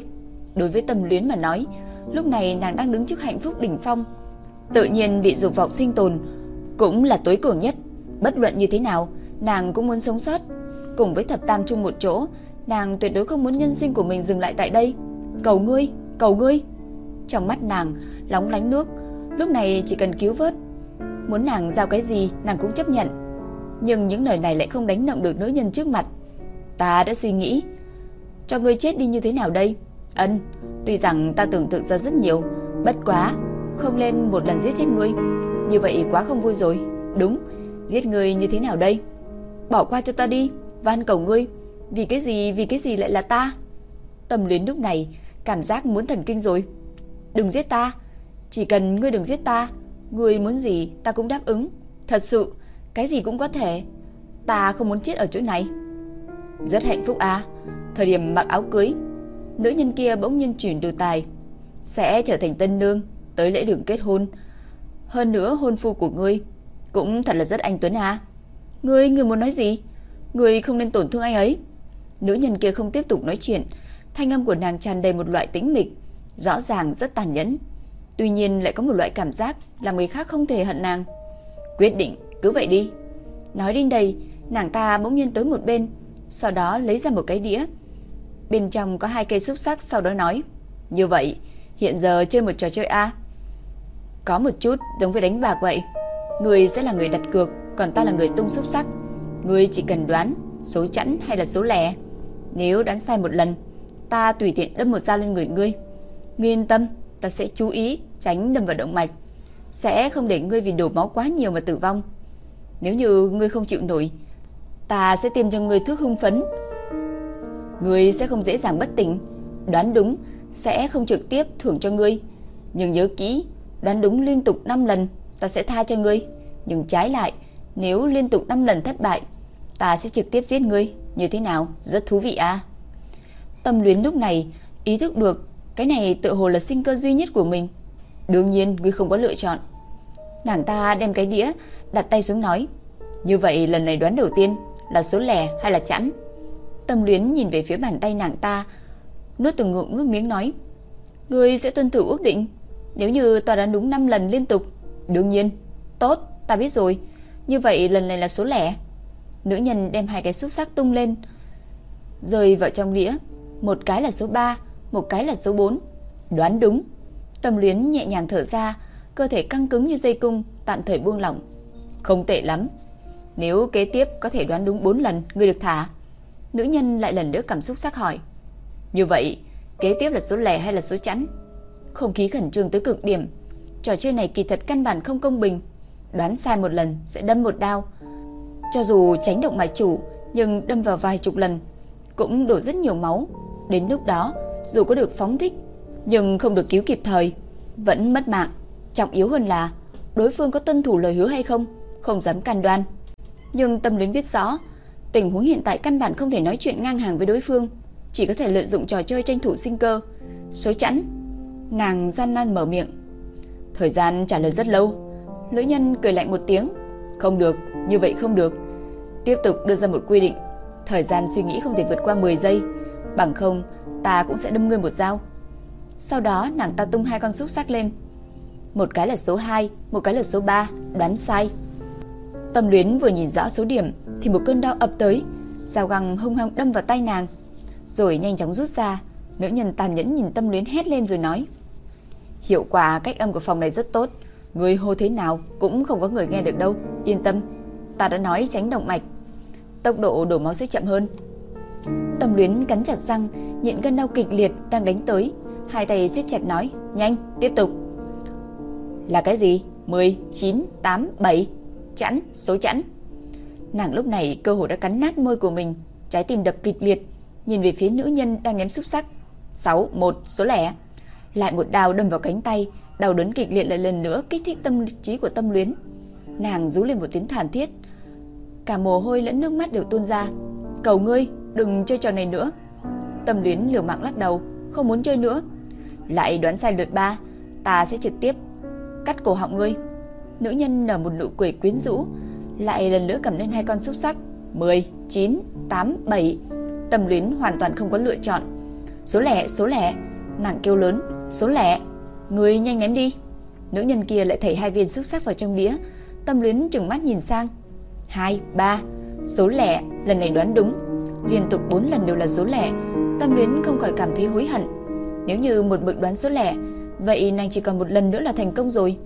Đối với Tâm Luyến mà nói, lúc này nàng đang đứng trước hạnh phúc đỉnh phong, tự nhiên bị dục vọng sinh tồn cũng là tối cường nhất, bất luận như thế nào, nàng cũng muốn sống sót. Cùng với thập tam chung một chỗ, nàng tuyệt đối không muốn nhân sinh của mình dừng lại tại đây. Cầu ngươi, cầu ngươi. Trong mắt nàng lóng lánh nước, lúc này chỉ cần cứu vớt. Muốn nàng giao cái gì, nàng cũng chấp nhận. Nhưng những lời này lại không đánh động được nữ nhân trước mặt. Ta đã suy nghĩ, cho ngươi chết đi như thế nào đây? Ân, tuy rằng ta tưởng tượng ra rất nhiều, bất quá, không lên một lần giết chết ngươi. Như vậy quá không vui rồi. Đúng, giết ngươi như thế nào đây? Bỏ qua cho ta đi, van cầu ngươi. Vì cái gì, vì cái gì lại là ta? Tâm luyến lúc này cảm giác muốn thần kinh rồi. Đừng giết ta, chỉ cần ngươi đừng giết ta, ngươi muốn gì ta cũng đáp ứng. Thật sự, cái gì cũng có thể. Ta không muốn chết ở chỗ này. Rất hạnh phúc à, thời điểm mặc áo cưới, nữ nhân kia bỗng nhiên chuyển đề tài, sẽ trở thành tân nương tới lễ đường kết hôn. Hơn nữa hôn phu của ngươi cũng thật là rất anh tuấn à. Ngươi, ngươi muốn nói gì? Ngươi không nên tổn thương anh ấy. Nữ nhân kia không tiếp tục nói chuyện, thanh âm của nàng tràn đầy một loại tĩnh mịch, rõ ràng rất tàn nhẫn. Tuy nhiên lại có một loại cảm giác làm người khác không thể hận nàng. Quyết định, cứ vậy đi. Nói đến đây, nàng ta bỗng nhiên tới một bên, sau đó lấy ra một cái đĩa. Bên trong có hai cây xúc sắc, sau đó nói: "Như vậy, hiện giờ chơi một trò chơi a." Có một chút giống với đánh bạc vậy. Người sẽ là người đặt cược, còn ta là người tung xúc sắc. ngươi chỉ cần đoán số chẵn hay là số lẻ. Nếu đoán sai một lần, ta tùy tiện đâm một dao lên người ngươi. Ngươi yên tâm, ta sẽ chú ý tránh đâm vào động mạch, sẽ không để ngươi vì đổ máu quá nhiều mà tử vong. Nếu như ngươi không chịu nổi, ta sẽ tiêm cho ngươi thuốc hưng phấn. Ngươi sẽ không dễ dàng bất tỉnh, đoán đúng sẽ không trực tiếp thưởng cho ngươi, nhưng nhớ kỹ, đoán đúng liên tục 5 lần, ta sẽ tha cho ngươi, nhưng trái lại, nếu liên tục 5 lần thất bại, ta sẽ trực tiếp giết ngươi, như thế nào? Rất thú vị à? Tâm Luyến lúc này ý thức được cái này tự hồ là sinh cơ duy nhất của mình. Đương nhiên ngươi không có lựa chọn. Nàng ta đem cái đĩa đặt tay xuống nói, "Như vậy lần này đoán đầu tiên là số lẻ hay là chẵn?" Tâm Luyến nhìn về phía bàn tay nàng ta, nuốt từng ngụm nước miếng nói, "Ngươi sẽ tuân thủ ước định, nếu như ta đoán đúng 5 lần liên tục." "Đương nhiên." "Tốt, ta biết rồi. Như vậy lần này là số lẻ." Nữ nhân đem hai cái xúc sắc tung lên, rơi vào trong đĩa, một cái là số 3, một cái là số 4. Đoán đúng. Tâm Luyến nhẹ nhàng thở ra, cơ thể căng cứng như dây cung, tạm thời buông lỏng. Không tệ lắm. Nếu kế tiếp có thể đoán đúng 4 lần, ngươi được thả. Nữ nhân lại lần nữa cảm xúc sắc hỏi. Như vậy, kế tiếp là số lẻ hay là số chẵn? Không khí khẩn trương tới cực điểm. Trò chơi này kỳ thật căn bản không công bình đoán sai một lần sẽ đâm một đao. Cho dù tránh động mạch chủ, nhưng đâm vào vài chục lần cũng đổ rất nhiều máu. Đến lúc đó, dù có được phóng thích, nhưng không được cứu kịp thời, vẫn mất mạng. Trọng yếu hơn là đối phương có tuân thủ lời hứa hay không, không dám can đoan. Nhưng tâm lý biết rõ, tình huống hiện tại căn bản không thể nói chuyện ngang hàng với đối phương, chỉ có thể lợi dụng trò chơi tranh thủ sinh cơ. Số chẵn, nàng gian nan mở miệng. Thời gian trả lời rất lâu. Lữ nhân cười lạnh một tiếng, không được, như vậy không được. Tiếp tục đưa ra một quy định, thời gian suy nghĩ không thể vượt qua 10 giây, bằng không ta cũng sẽ đâm ngươi một dao. Sau đó nàng ta tung hai con xúc sắc lên. Một cái là số 2, một cái là số 3, đoán sai. Tâm luyến vừa nhìn rõ số điểm thì một cơn đau ập tới, dao găng hung hăng đâm vào tay nàng, rồi nhanh chóng rút ra. Nữ nhân tàn nhẫn nhìn tâm luyến hét lên rồi nói: "Hiệu quả cách âm của phòng này rất tốt, người hô thế nào cũng không có người nghe được đâu, yên tâm, ta đã nói tránh động mạch, tốc độ đổ máu sẽ chậm hơn." Tâm luyến cắn chặt răng, nhịn cơn đau kịch liệt đang đánh tới, hai tay siết chặt nói: "Nhanh, tiếp tục." Là cái gì? 10, 9, 8, 7 chẵn, số chẵn. Nàng lúc này cơ hồ đã cắn nát môi của mình, trái tim đập kịch liệt, nhìn về phía nữ nhân đang ném xúc sắc. 6, 1, số lẻ. Lại một đao đâm vào cánh tay, đau đớn kịch liệt lại lần nữa kích thích tâm trí của tâm luyến. Nàng rú lên một tiếng thản thiết. Cả mồ hôi lẫn nước mắt đều tuôn ra. Cầu ngươi, đừng chơi trò này nữa. Tâm luyến liều mạng lắc đầu, không muốn chơi nữa. Lại đoán sai lượt ba, ta sẽ trực tiếp cắt cổ họng ngươi. Nữ nhân nở một nụ cười quyến rũ, lại lần nữa cầm lên hai con xúc sắc. 10, 9, 8, 7. Tâm luyến hoàn toàn không có lựa chọn. Số lẻ, số lẻ. Nàng kêu lớn, số lẻ. Người nhanh ném đi. Nữ nhân kia lại thảy hai viên xúc sắc vào trong đĩa. Tâm luyến trừng mắt nhìn sang. 2, 3. Số lẻ, lần này đoán đúng. Liên tục 4 lần đều là số lẻ. Tâm luyến không khỏi cảm thấy hối hận. Nếu như một mực đoán số lẻ, vậy nàng chỉ còn một lần nữa là thành công rồi.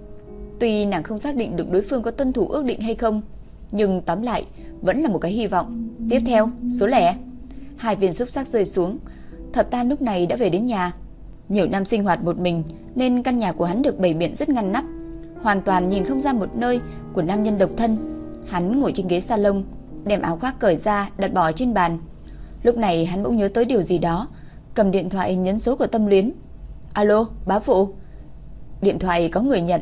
Tuy nàng không xác định được đối phương có tuân thủ ước định hay không, nhưng tóm lại vẫn là một cái hy vọng. Tiếp theo, số lẻ. Hai viên xúc sắc rơi xuống. Thập Tam lúc này đã về đến nhà. Nhiều năm sinh hoạt một mình nên căn nhà của hắn được bày biện rất ngăn nắp, hoàn toàn nhìn không ra một nơi của nam nhân độc thân. Hắn ngồi trên ghế salon, đem áo khoác cởi ra đặt bỏ trên bàn. Lúc này hắn bỗng nhớ tới điều gì đó, cầm điện thoại nhấn số của Tâm Luyến. "Alo, bá phụ." Điện thoại có người nhận,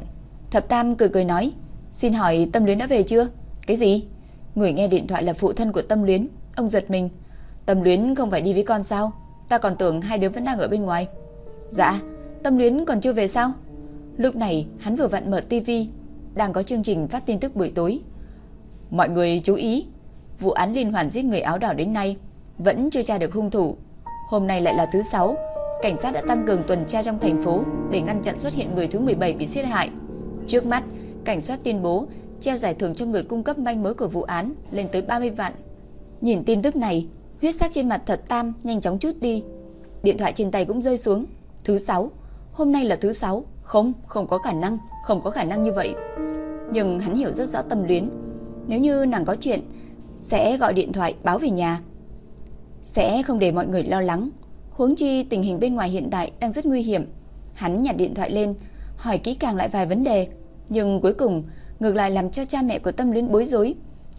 Thập Tam cười cười nói, xin hỏi Tâm Luyến đã về chưa? Cái gì? Người nghe điện thoại là phụ thân của Tâm Luyến, ông giật mình. Tâm Luyến không phải đi với con sao? Ta còn tưởng hai đứa vẫn đang ở bên ngoài. Dạ, Tâm Luyến còn chưa về sao? Lúc này hắn vừa vặn mở tivi, đang có chương trình phát tin tức buổi tối. Mọi người chú ý, vụ án liên hoàn giết người áo đỏ đến nay vẫn chưa tra được hung thủ. Hôm nay lại là thứ sáu, cảnh sát đã tăng cường tuần tra trong thành phố để ngăn chặn xuất hiện người thứ 17 bị giết hại. Trước mắt, cảnh sát tuyên bố treo giải thưởng cho người cung cấp manh mối của vụ án lên tới 30 vạn. Nhìn tin tức này, huyết sắc trên mặt thật tam nhanh chóng chút đi. Điện thoại trên tay cũng rơi xuống. Thứ sáu, hôm nay là thứ sáu, không, không có khả năng, không có khả năng như vậy. Nhưng hắn hiểu rất rõ tâm luyến, nếu như nàng có chuyện sẽ gọi điện thoại báo về nhà. Sẽ không để mọi người lo lắng, huống chi tình hình bên ngoài hiện tại đang rất nguy hiểm. Hắn nhặt điện thoại lên, hỏi kỹ càng lại vài vấn đề, nhưng cuối cùng ngược lại làm cho cha mẹ của Tâm Luyến bối rối.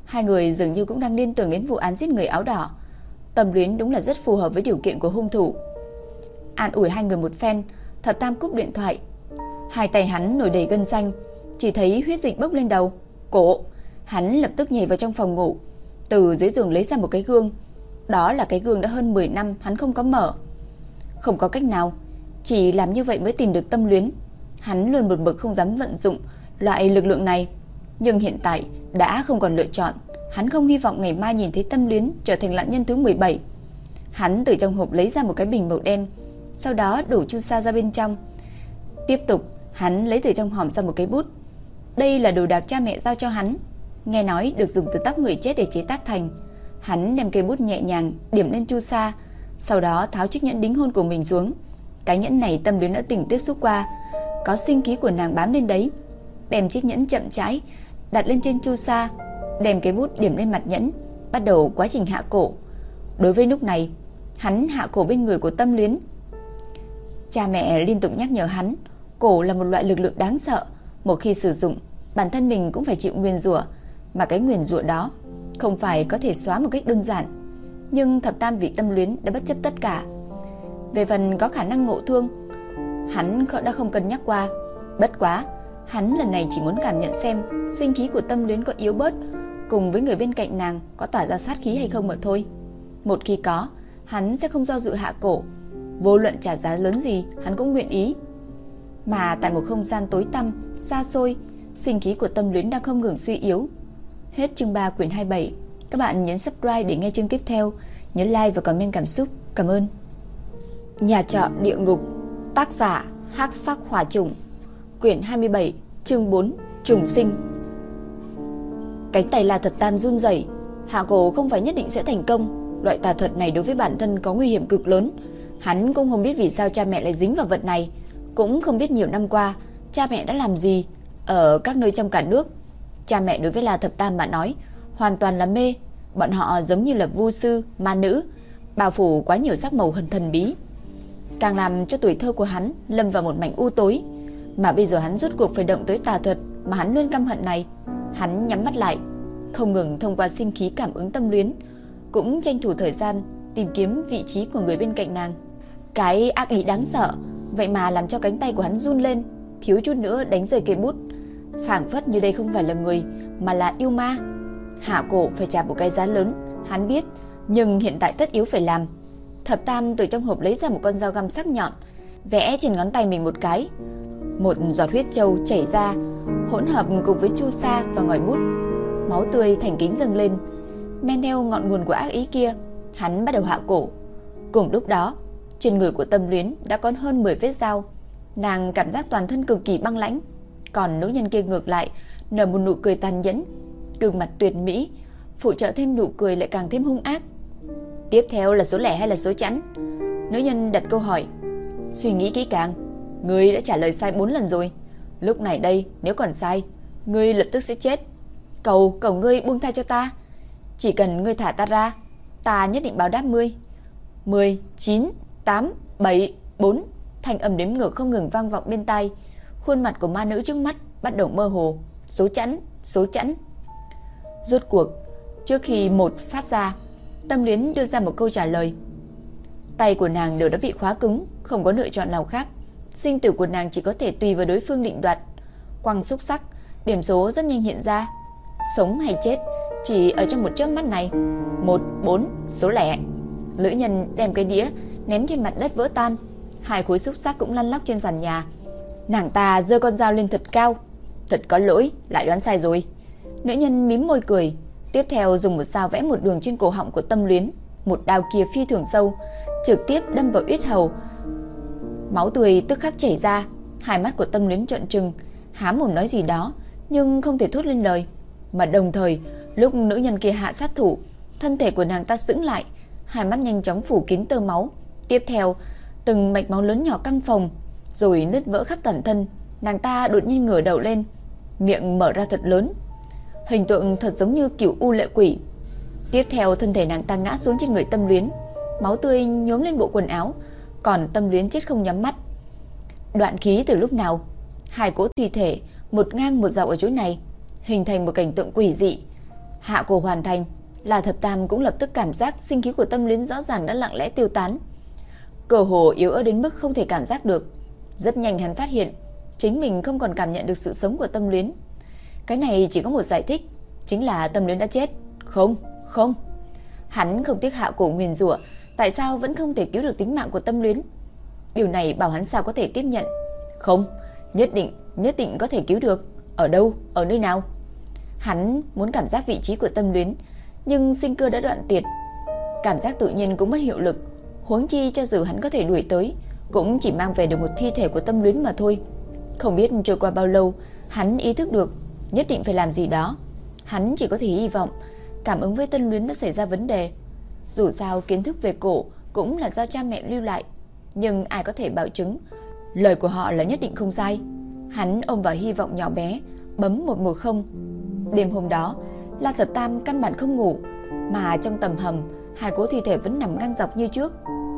Hai người dường như cũng đang liên tưởng đến vụ án giết người áo đỏ. Tâm Luyến đúng là rất phù hợp với điều kiện của hung thủ. An ủi hai người một phen, Thập Tam cúp điện thoại. Hai tay hắn nổi đầy gân xanh, chỉ thấy huyết dịch bốc lên đầu, cổ. Hắn lập tức nhảy vào trong phòng ngủ, từ dưới giường lấy ra một cái gương. Đó là cái gương đã hơn 10 năm hắn không có mở. Không có cách nào, chỉ làm như vậy mới tìm được Tâm Luyến. Hắn luôn một bực không dám vận dụng loại lực lượng này, nhưng hiện tại đã không còn lựa chọn. Hắn không hy vọng ngày mai nhìn thấy Tâm Luyến trở thành nạn nhân thứ 17. Hắn từ trong hộp lấy ra một cái bình màu đen, sau đó đổ chu sa ra bên trong. Tiếp tục, hắn lấy từ trong hòm ra một cái bút. Đây là đồ đạc cha mẹ giao cho hắn, nghe nói được dùng từ tóc người chết để chế tác thành. Hắn đem cây bút nhẹ nhàng điểm lên chu sa, sau đó tháo chiếc nhẫn đính hôn của mình xuống. Cái nhẫn này Tâm Luyến đã tỉnh tiếp xúc qua, có sinh ký của nàng bám lên đấy. Đem chiếc nhẫn chậm rãi đặt lên trên chu sa, đem cái bút điểm lên mặt nhẫn, bắt đầu quá trình hạ cổ. Đối với lúc này, hắn hạ cổ bên người của Tâm Luyến. Cha mẹ liên tục nhắc nhở hắn, cổ là một loại lực lượng đáng sợ, một khi sử dụng, bản thân mình cũng phải chịu nguyền rủa, mà cái nguyền rủa đó không phải có thể xóa một cách đơn giản. Nhưng thập tam vị tâm luyến đã bất chấp tất cả. Về phần có khả năng ngộ thương, hắn đã không cân nhắc qua. Bất quá, hắn lần này chỉ muốn cảm nhận xem sinh khí của tâm luyến có yếu bớt cùng với người bên cạnh nàng có tỏa ra sát khí hay không mà thôi. Một khi có, hắn sẽ không do dự hạ cổ. Vô luận trả giá lớn gì, hắn cũng nguyện ý. Mà tại một không gian tối tăm, xa xôi, sinh khí của tâm luyến đang không ngừng suy yếu. Hết chương 3 quyển 27. Các bạn nhấn subscribe để nghe chương tiếp theo. Nhớ like và comment cảm xúc. Cảm ơn. Nhà trọ địa ngục Tác giả hắc sắc hỏa trùng Quyển 27 Chương 4 Trùng sinh Cánh tay La Thập Tam run rẩy, Hạ Cổ không phải nhất định sẽ thành công. Loại tà thuật này đối với bản thân có nguy hiểm cực lớn. Hắn cũng không biết vì sao cha mẹ lại dính vào vật này, cũng không biết nhiều năm qua cha mẹ đã làm gì ở các nơi trong cả nước. Cha mẹ đối với La Thập Tam mà nói, hoàn toàn là mê, bọn họ giống như là vu sư, ma nữ, bao phủ quá nhiều sắc màu hần thần bí. Càng làm cho tuổi thơ của hắn lâm vào một mảnh u tối, mà bây giờ hắn rốt cuộc phải động tới tà thuật mà hắn luôn căm hận này. Hắn nhắm mắt lại, không ngừng thông qua sinh khí cảm ứng tâm luyến, cũng tranh thủ thời gian tìm kiếm vị trí của người bên cạnh nàng. Cái ác ý đáng sợ, vậy mà làm cho cánh tay của hắn run lên, thiếu chút nữa đánh rơi cây bút. Phảng phất như đây không phải là người mà là yêu ma. Hạ cổ phải trả một cái giá lớn, hắn biết, nhưng hiện tại tất yếu phải làm. Thập Tam từ trong hộp lấy ra một con dao găm sắc nhọn, vẽ trên ngón tay mình một cái. Một giọt huyết trâu chảy ra, hỗn hợp cùng với chu sa và ngòi bút. Máu tươi thành kính dâng lên, men theo ngọn nguồn của ác ý kia, hắn bắt đầu hạ cổ. Cùng lúc đó, trên người của Tâm Luyến đã có hơn 10 vết dao. Nàng cảm giác toàn thân cực kỳ băng lãnh, còn nữ nhân kia ngược lại nở một nụ cười tàn nhẫn, gương mặt tuyệt mỹ, phụ trợ thêm nụ cười lại càng thêm hung ác. Tiếp theo là số lẻ hay là số chẵn? Nữ nhân đặt câu hỏi. Suy nghĩ kỹ càng, ngươi đã trả lời sai 4 lần rồi. Lúc này đây, nếu còn sai, ngươi lập tức sẽ chết. Cầu, cầu ngươi buông tha cho ta. Chỉ cần ngươi thả ta ra, ta nhất định báo đáp ngươi. 10, 9, 8, 7, 4, thanh âm đếm ngược không ngừng vang vọng bên tai. Khuôn mặt của ma nữ trước mắt bắt đầu mơ hồ, số chẵn, số chẵn. Rốt cuộc, trước khi một phát ra, Tâm Luyến đưa ra một câu trả lời. Tay của nàng đều đã bị khóa cứng, không có lựa chọn nào khác. Sinh tử của nàng chỉ có thể tùy vào đối phương định đoạt. Quăng xúc sắc, điểm số rất nhanh hiện ra. Sống hay chết chỉ ở trong một chớp mắt này. một bốn số lẻ. Lữ nhân đem cái đĩa ném trên mặt đất vỡ tan. Hai khối xúc xác cũng lăn lóc trên sàn nhà. Nàng ta giơ con dao lên thật cao. Thật có lỗi, lại đoán sai rồi. Nữ nhân mím môi cười, tiếp theo dùng một dao vẽ một đường trên cổ họng của Tâm Luyến, một đao kia phi thường sâu, trực tiếp đâm vào yết hầu. Máu tươi tức khắc chảy ra, hai mắt của Tâm Luyến trợn trừng, há mồm nói gì đó, nhưng không thể thốt lên lời. Mà đồng thời, lúc nữ nhân kia hạ sát thủ, thân thể của nàng ta sững lại, hai mắt nhanh chóng phủ kín tơ máu. Tiếp theo, từng mạch máu lớn nhỏ căng phồng, rồi nứt vỡ khắp toàn thân. Nàng ta đột nhiên ngửa đầu lên, miệng mở ra thật lớn. Hình tượng thật giống như kiểu u lệ quỷ. Tiếp theo thân thể nàng ta ngã xuống trên người tâm luyến, máu tươi nhuốm lên bộ quần áo, còn tâm luyến chết không nhắm mắt. Đoạn khí từ lúc nào? Hai cỗ thi thể, một ngang một dọc ở chỗ này, hình thành một cảnh tượng quỷ dị. Hạ cổ hoàn thành, là thập tam cũng lập tức cảm giác sinh khí của tâm luyến rõ ràng đã lặng lẽ tiêu tán. Cờ hồ yếu ớt đến mức không thể cảm giác được. Rất nhanh hắn phát hiện, chính mình không còn cảm nhận được sự sống của tâm luyến. Cái này chỉ có một giải thích, chính là tâm luyến đã chết. Không, không. Hắn không tiếc hạ cổ nguyền rủa, tại sao vẫn không thể cứu được tính mạng của tâm luyến? Điều này bảo hắn sao có thể tiếp nhận? Không, nhất định, nhất định có thể cứu được. Ở đâu, ở nơi nào? Hắn muốn cảm giác vị trí của tâm luyến, nhưng sinh cơ đã đoạn tiệt. Cảm giác tự nhiên cũng mất hiệu lực, huống chi cho dù hắn có thể đuổi tới, cũng chỉ mang về được một thi thể của tâm luyến mà thôi. Không biết trôi qua bao lâu, hắn ý thức được nhất định phải làm gì đó. Hắn chỉ có thể hy vọng cảm ứng với tâm Luyến đã xảy ra vấn đề. Dù sao kiến thức về cổ cũng là do cha mẹ lưu lại, nhưng ai có thể bảo chứng lời của họ là nhất định không sai. Hắn ôm vào hy vọng nhỏ bé, bấm 110. Đêm hôm đó, La Thập Tam căn bản không ngủ, mà trong tầm hầm, hai cố thi thể vẫn nằm ngang dọc như trước.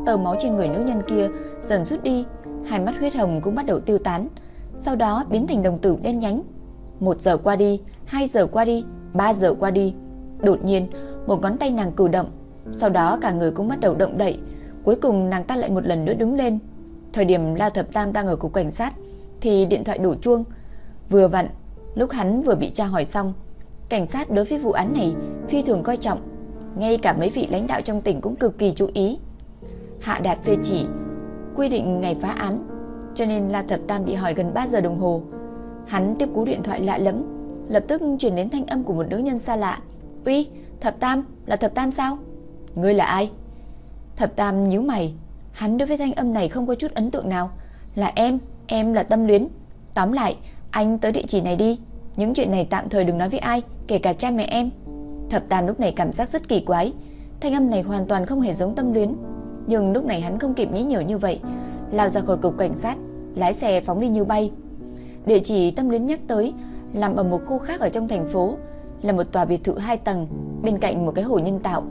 Tờ máu trên người nữ nhân kia dần rút đi, hai mắt huyết hồng cũng bắt đầu tiêu tán, sau đó biến thành đồng tử đen nhánh. Một giờ qua đi, hai giờ qua đi, ba giờ qua đi. Đột nhiên, một ngón tay nàng cử động, sau đó cả người cũng bắt đầu động đậy. Cuối cùng nàng ta lại một lần nữa đứng lên. Thời điểm La Thập Tam đang ở cục cảnh sát thì điện thoại đổ chuông. Vừa vặn, lúc hắn vừa bị tra hỏi xong, cảnh sát đối với vụ án này phi thường coi trọng, ngay cả mấy vị lãnh đạo trong tỉnh cũng cực kỳ chú ý. Hạ đạt phê chỉ quy định ngày phá án, cho nên La Thập Tam bị hỏi gần 3 giờ đồng hồ. Hắn tiếp cú điện thoại lạ lẫm, lập tức truyền đến thanh âm của một nữ nhân xa lạ. "Uy, Thập Tam, là Thập Tam sao? Ngươi là ai?" Thập Tam nhíu mày, hắn đối với thanh âm này không có chút ấn tượng nào. "Là em, em là Tâm Luyến. Tóm lại, anh tới địa chỉ này đi, những chuyện này tạm thời đừng nói với ai, kể cả cha mẹ em." Thập Tam lúc này cảm giác rất kỳ quái, thanh âm này hoàn toàn không hề giống Tâm Luyến, nhưng lúc này hắn không kịp nghĩ nhiều như vậy, lao ra khỏi cục cảnh sát, lái xe phóng đi như bay. Địa chỉ Tâm Luyến nhắc tới nằm ở một khu khác ở trong thành phố, là một tòa biệt thự hai tầng bên cạnh một cái hồ nhân tạo.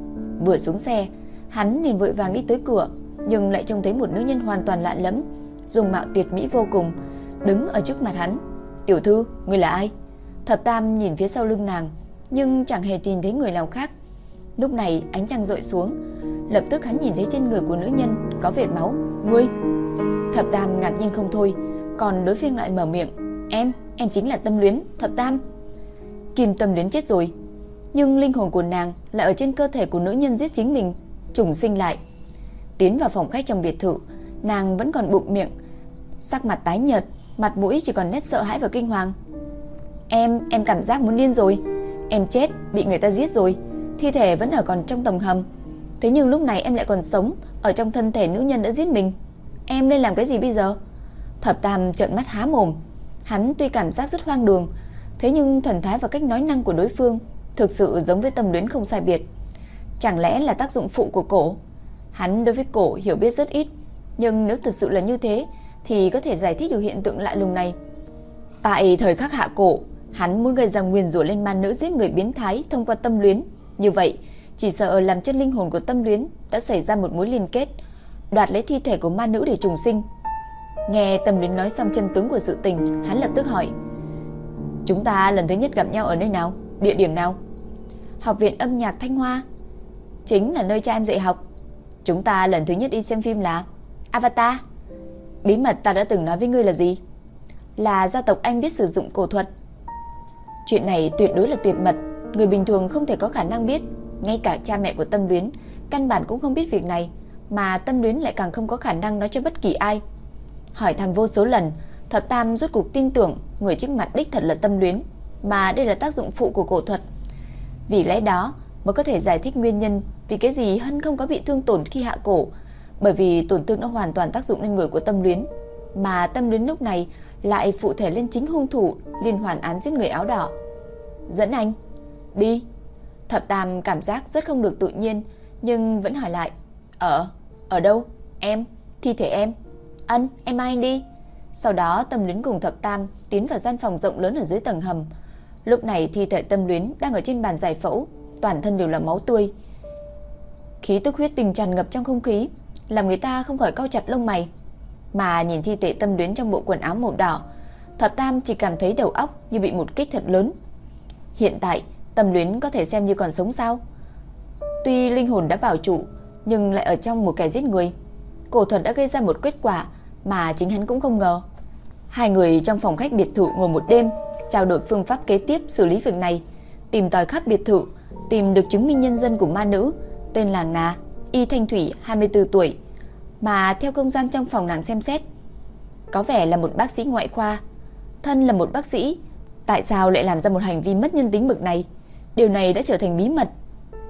Vừa xuống xe, hắn liền vội vàng đi tới cửa, nhưng lại trông thấy một nữ nhân hoàn toàn lạ lẫm, dùng mạo tuyệt mỹ vô cùng, đứng ở trước mặt hắn. "Tiểu thư, ngươi là ai?" Thập Tam nhìn phía sau lưng nàng, nhưng chẳng hề tìm thấy người nào khác. Lúc này ánh trăng rọi xuống, lập tức hắn nhìn thấy trên người của nữ nhân có vệt máu. "Ngươi?" Thập Tam ngạc nhiên không thôi, còn đối phương lại mở miệng, "Em, em chính là Tâm Luyến, Thập Tam." Kim Tâm Luyến chết rồi, nhưng linh hồn của nàng lại ở trên cơ thể của nữ nhân giết chính mình, trùng sinh lại. Tiến vào phòng khách trong biệt thự, nàng vẫn còn bụng miệng, sắc mặt tái nhợt, mặt mũi chỉ còn nét sợ hãi và kinh hoàng. "Em, em cảm giác muốn điên rồi. Em chết, bị người ta giết rồi, thi thể vẫn ở còn trong tầng hầm. Thế nhưng lúc này em lại còn sống ở trong thân thể nữ nhân đã giết mình. Em nên làm cái gì bây giờ?" Thập Tam trợn mắt há mồm. Hắn tuy cảm giác rất hoang đường, thế nhưng thần thái và cách nói năng của đối phương thực sự giống với tâm luyến không sai biệt. Chẳng lẽ là tác dụng phụ của cổ? Hắn đối với cổ hiểu biết rất ít, nhưng nếu thực sự là như thế thì có thể giải thích được hiện tượng lạ lùng này. Tại thời khắc hạ cổ, hắn muốn gây ra nguyền rủa lên ma nữ giết người biến thái thông qua tâm luyến. Như vậy, chỉ sợ làm chân linh hồn của tâm luyến đã xảy ra một mối liên kết, đoạt lấy thi thể của ma nữ để trùng sinh. Nghe tâm luyến nói xong chân tướng của sự tình, hắn lập tức hỏi: "Chúng ta lần thứ nhất gặp nhau ở nơi nào, địa điểm nào?" Học viện âm nhạc Thanh Hoa, chính là nơi cha em dạy học. Chúng ta lần thứ nhất đi xem phim là Avatar. Bí mật ta đã từng nói với ngươi là gì? Là gia tộc anh biết sử dụng cổ thuật. Chuyện này tuyệt đối là tuyệt mật, người bình thường không thể có khả năng biết, ngay cả cha mẹ của Tâm Luyến căn bản cũng không biết việc này, mà Tâm Luyến lại càng không có khả năng nói cho bất kỳ ai. Hỏi thăm vô số lần, Thập Tam rốt cuộc tin tưởng người trước mặt đích thật là Tâm Luyến, mà đây là tác dụng phụ của cổ thuật. Vì lẽ đó mới có thể giải thích nguyên nhân vì cái gì Hân không có bị thương tổn khi hạ cổ, bởi vì tổn thương nó hoàn toàn tác dụng lên người của Tâm Luyến, mà Tâm Luyến lúc này lại phụ thể lên chính hung thủ liên hoàn án giết người áo đỏ. Dẫn anh, đi. Thập Tam cảm giác rất không được tự nhiên, nhưng vẫn hỏi lại, ở, ở đâu? Em, thi thể em. Ân, em mai anh đi. Sau đó Tâm Luyến cùng Thập Tam tiến vào gian phòng rộng lớn ở dưới tầng hầm. Lúc này thi thể Tâm Luyến đang ở trên bàn giải phẫu, toàn thân đều là máu tươi. Khí tức huyết tình tràn ngập trong không khí, làm người ta không khỏi cau chặt lông mày. Mà nhìn thi thể Tâm Luyến trong bộ quần áo màu đỏ, Thập Tam chỉ cảm thấy đầu óc như bị một kích thật lớn. Hiện tại, Tâm Luyến có thể xem như còn sống sao? Tuy linh hồn đã bảo trụ, nhưng lại ở trong một kẻ giết người. Cổ thuật đã gây ra một kết quả mà chính hắn cũng không ngờ. Hai người trong phòng khách biệt thự ngồi một đêm, trao đổi phương pháp kế tiếp xử lý việc này, tìm tòi khắp biệt thự, tìm được chứng minh nhân dân của ma nữ, tên là nà Y Thanh Thủy, 24 tuổi, mà theo công gian trong phòng nàng xem xét, có vẻ là một bác sĩ ngoại khoa, thân là một bác sĩ, tại sao lại làm ra một hành vi mất nhân tính bực này? Điều này đã trở thành bí mật,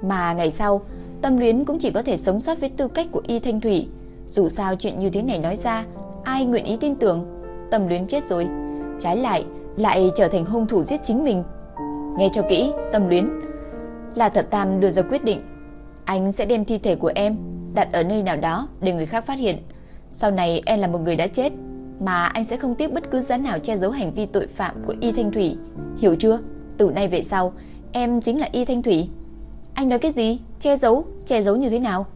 mà ngày sau, Tâm Luyến cũng chỉ có thể sống sót với tư cách của Y Thanh Thủy, dù sao chuyện như thế này nói ra, ai nguyện ý tin tưởng, Tâm Luyến chết rồi, trái lại lại trở thành hung thủ giết chính mình. Nghe cho kỹ, Tâm Luyến. Là Thập Tam đưa ra quyết định, anh sẽ đem thi thể của em đặt ở nơi nào đó để người khác phát hiện. Sau này em là một người đã chết, mà anh sẽ không tiếp bất cứ giá nào che giấu hành vi tội phạm của Y Thanh Thủy, hiểu chưa? Từ nay về sau, em chính là Y Thanh Thủy. Anh nói cái gì? Che giấu? Che giấu như thế nào?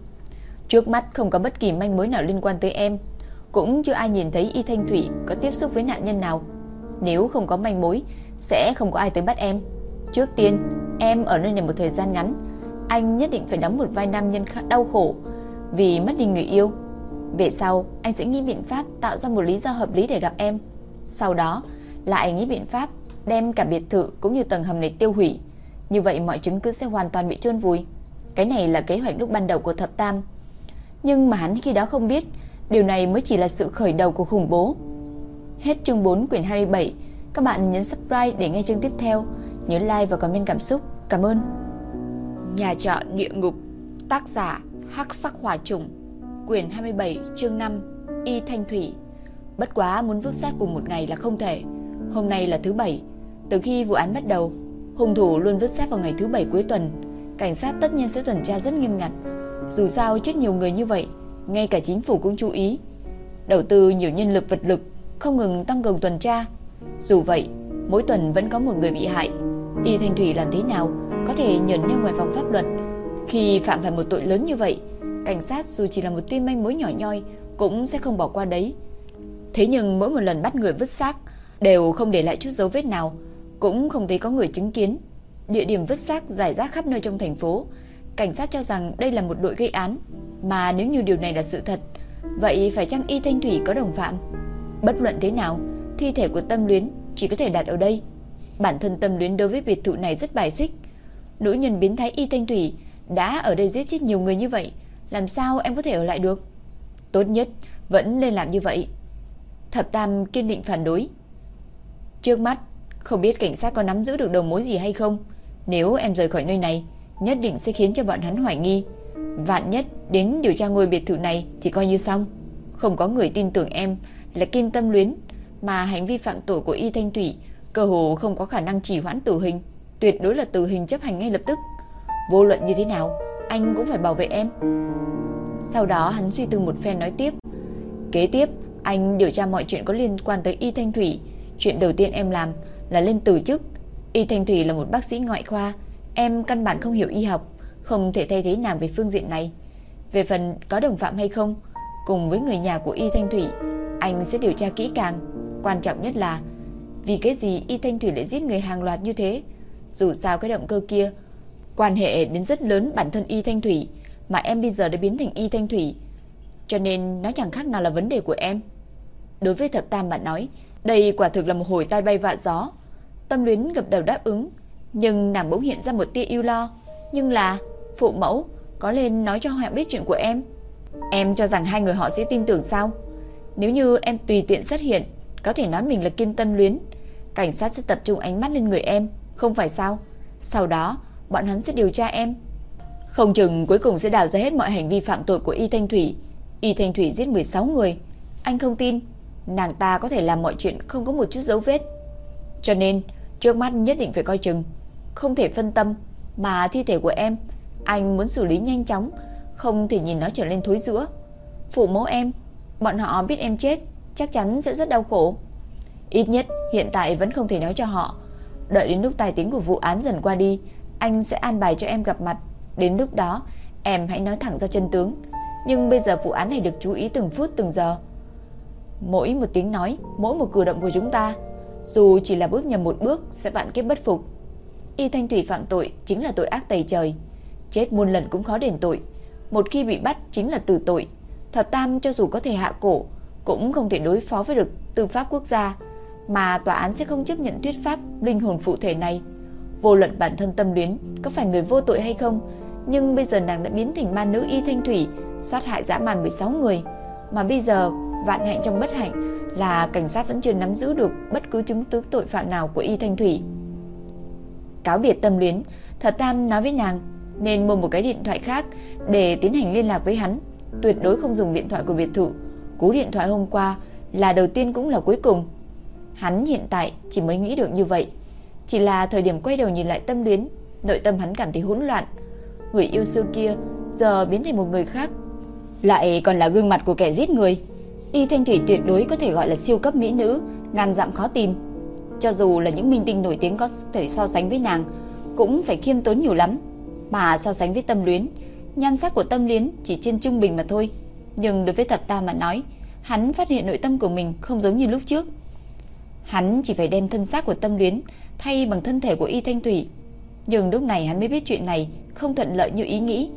Trước mắt không có bất kỳ manh mối nào liên quan tới em, cũng chưa ai nhìn thấy Y Thanh Thủy có tiếp xúc với nạn nhân nào. Nếu không có manh mối, sẽ không có ai tới bắt em. Trước tiên, em ở nơi này một thời gian ngắn, anh nhất định phải đóng một vai nam nhân đau khổ vì mất đi người yêu. Về sau, anh sẽ nghĩ biện pháp tạo ra một lý do hợp lý để gặp em. Sau đó, lại nghĩ biện pháp đem cả biệt thự cũng như tầng hầm này tiêu hủy. Như vậy mọi chứng cứ sẽ hoàn toàn bị chôn vùi. Cái này là kế hoạch lúc ban đầu của Thập Tam. Nhưng mà hắn khi đó không biết, điều này mới chỉ là sự khởi đầu của khủng bố. Hết chương 4 quyển 27. Các bạn nhấn subscribe để nghe chương tiếp theo. Nhớ like và comment cảm xúc. Cảm ơn. Nhà trọ địa ngục Tác giả Hắc sắc hỏa trùng Quyển 27 chương 5 Y Thanh Thủy Bất quá muốn vứt xác cùng một ngày là không thể Hôm nay là thứ bảy Từ khi vụ án bắt đầu Hung thủ luôn vứt xác vào ngày thứ bảy cuối tuần. Cảnh sát tất nhiên sẽ tuần tra rất nghiêm ngặt. Dù sao, chết nhiều người như vậy, Ngay cả chính phủ cũng chú ý. Đầu tư nhiều nhân lực vật lực, Không ngừng tăng cường tuần tra. Dù vậy, mỗi tuần vẫn có một người bị hại. Y Thanh Thủy làm thế nào Có thể nhẫn như ngoài vòng pháp luật? Khi phạm phải một tội lớn như vậy, Cảnh sát dù chỉ là một tin manh mối nhỏ nhoi Cũng sẽ không bỏ qua đấy. Thế nhưng mỗi một lần bắt người vứt xác Đều không để lại chút dấu vết nào. Cũng không thấy có người chứng kiến. Địa điểm vứt xác giải rác khắp nơi trong thành phố. Cảnh sát cho rằng đây là một đội gây án. Mà nếu như điều này là sự thật, Vậy phải chăng Y Thanh Thủy có đồng phạm? Bất luận thế nào, Thi thể của tâm luyến chỉ có thể đặt ở đây. Bản thân tâm luyến đối với biệt thự này rất bài xích. Nữ nhân biến thái Y Thanh Thủy Đã ở đây giết chết nhiều người như vậy, Làm sao em có thể ở lại được? Tốt nhất vẫn nên làm như vậy. Thập Tam kiên định phản đối. Trước mắt không biết cảnh sát có nắm giữ được đầu mối gì hay không? Nếu em rời khỏi nơi này, Nhất định sẽ khiến cho bọn hắn hoài nghi. Vạn nhất đến điều tra ngôi biệt thự này Thì coi như xong. Không có người tin tưởng em là kim tâm luyến, Mà hành vi phạm tội của Y Thanh Thủy Cơ hồ không có khả năng chỉ hoãn tử hình, Tuyệt đối là tử hình chấp hành ngay lập tức. Vô luận như thế nào, Anh cũng phải bảo vệ em. Sau đó hắn suy tư một phen nói tiếp. Kế tiếp, anh điều tra mọi chuyện có liên quan tới Y Thanh Thủy. Chuyện đầu tiên em làm là lên từ chức. Y Thanh Thủy là một bác sĩ ngoại khoa. Em căn bản không hiểu y học, Không thể thay thế nàng về phương diện này. Về phần có đồng phạm hay không, Cùng với người nhà của Y Thanh Thủy, Anh sẽ điều tra kỹ càng. Quan trọng nhất là, Vì cái gì Y Thanh Thủy lại giết người hàng loạt như thế? Dù sao cái động cơ kia, Quan hệ đến rất lớn bản thân Y Thanh Thủy, Mà em bây giờ đã biến thành Y Thanh Thủy. Cho nên nó chẳng khác nào là vấn đề của em. Đối với thập tam bạn nói, Đây quả thực là một hồi tai bay vạ gió. Tâm luyến gập đầu đáp ứng. Nhưng nàng bỗng hiện ra một tia yêu lo. Nhưng là, phụ mẫu, Có lên nói cho họ biết chuyện của em? Em cho rằng hai người họ sẽ tin tưởng sao? Nếu như em tùy tiện xuất hiện, Có thể nói mình là kim tâm luyến. Cảnh sát sẽ tập trung ánh mắt lên người em, Không phải sao? Sau đó, bọn hắn sẽ điều tra em. Không chừng cuối cùng sẽ đào ra hết mọi hành vi phạm tội của Y Thanh Thủy. Y Thanh Thủy giết 16 người. Anh không tin, Nàng ta có thể làm mọi chuyện không có một chút dấu vết. Cho nên Trước mắt nhất định phải coi chừng. Không thể phân tâm Mà thi thể của em Anh muốn xử lý nhanh chóng Không thể nhìn nó trở lên thối giữa. Phụ mẫu em Bọn họ biết em chết Chắc chắn sẽ rất đau khổ. Ít nhất hiện tại vẫn không thể nói cho họ. Đợi đến lúc tài tính của vụ án dần qua đi Anh sẽ an bài cho em gặp mặt. Đến lúc đó em hãy nói thẳng ra chân tướng. Nhưng bây giờ vụ án này được chú ý từng phút từng giờ. Mỗi một tiếng nói, mỗi một cử động của chúng ta, dù chỉ là bước nhầm một bước sẽ vạn kiếp bất phục. Y Thanh Thủy phạm tội chính là tội ác tày trời, chết muôn lần cũng khó đền tội, một khi bị bắt chính là tử tội. Thập Tam cho dù có thể hạ cổ, cũng không thể đối phó với được tư pháp quốc gia, mà tòa án sẽ không chấp nhận thuyết pháp linh hồn phụ thể này. Vô luận bản thân tâm luyến có phải người vô tội hay không, nhưng bây giờ nàng đã biến thành ma nữ Y Thanh Thủy, sát hại dã man 16 người, mà bây giờ vạn hạnh trong bất hạnh là cảnh sát vẫn chưa nắm giữ được bất cứ chứng cứ tội phạm nào của Y Thanh Thủy. Cáo biệt tâm luyến, Thật Tam nói với nàng nên mua một cái điện thoại khác để tiến hành liên lạc với hắn, tuyệt đối không dùng điện thoại của biệt thự. Cú điện thoại hôm qua là đầu tiên cũng là cuối cùng. Hắn hiện tại chỉ mới nghĩ được như vậy, chỉ là thời điểm quay đầu nhìn lại tâm luyến, nội tâm hắn cảm thấy hỗn loạn. Người yêu xưa kia giờ biến thành một người khác, lại còn là gương mặt của kẻ giết người. Y Thanh Thủy tuyệt đối có thể gọi là siêu cấp mỹ nữ, ngàn dặm khó tìm. Cho dù là những minh tinh nổi tiếng có thể so sánh với nàng, cũng phải khiêm tốn nhiều lắm. Mà so sánh với tâm luyến, nhan sắc của tâm luyến chỉ trên trung bình mà thôi. Nhưng đối với thập ta mà nói, hắn phát hiện nội tâm của mình không giống như lúc trước. Hắn chỉ phải đem thân xác của tâm luyến thay bằng thân thể của Y Thanh Thủy. Nhưng lúc này hắn mới biết chuyện này không thuận lợi như ý nghĩ.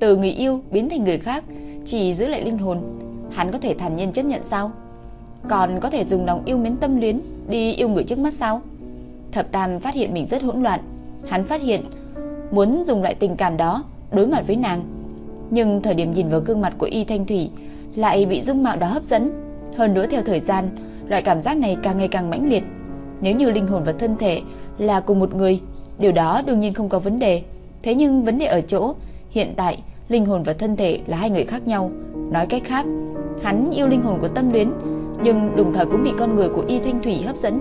Từ người yêu biến thành người khác, chỉ giữ lại linh hồn, hắn có thể thản nhiên chấp nhận sao? Còn có thể dùng lòng yêu mến tâm luyến đi yêu người trước mắt sao? Thập Tam phát hiện mình rất hỗn loạn. Hắn phát hiện muốn dùng loại tình cảm đó đối mặt với nàng. Nhưng thời điểm nhìn vào gương mặt của Y Thanh Thủy lại bị dung mạo đó hấp dẫn. Hơn nữa theo thời gian, loại cảm giác này càng ngày càng mãnh liệt. Nếu như linh hồn và thân thể là cùng một người, điều đó đương nhiên không có vấn đề. Thế nhưng vấn đề ở chỗ, hiện tại linh hồn và thân thể là hai người khác nhau. Nói cách khác, hắn yêu linh hồn của tâm luyến, nhưng đồng thời cũng bị con người của Y Thanh Thủy hấp dẫn.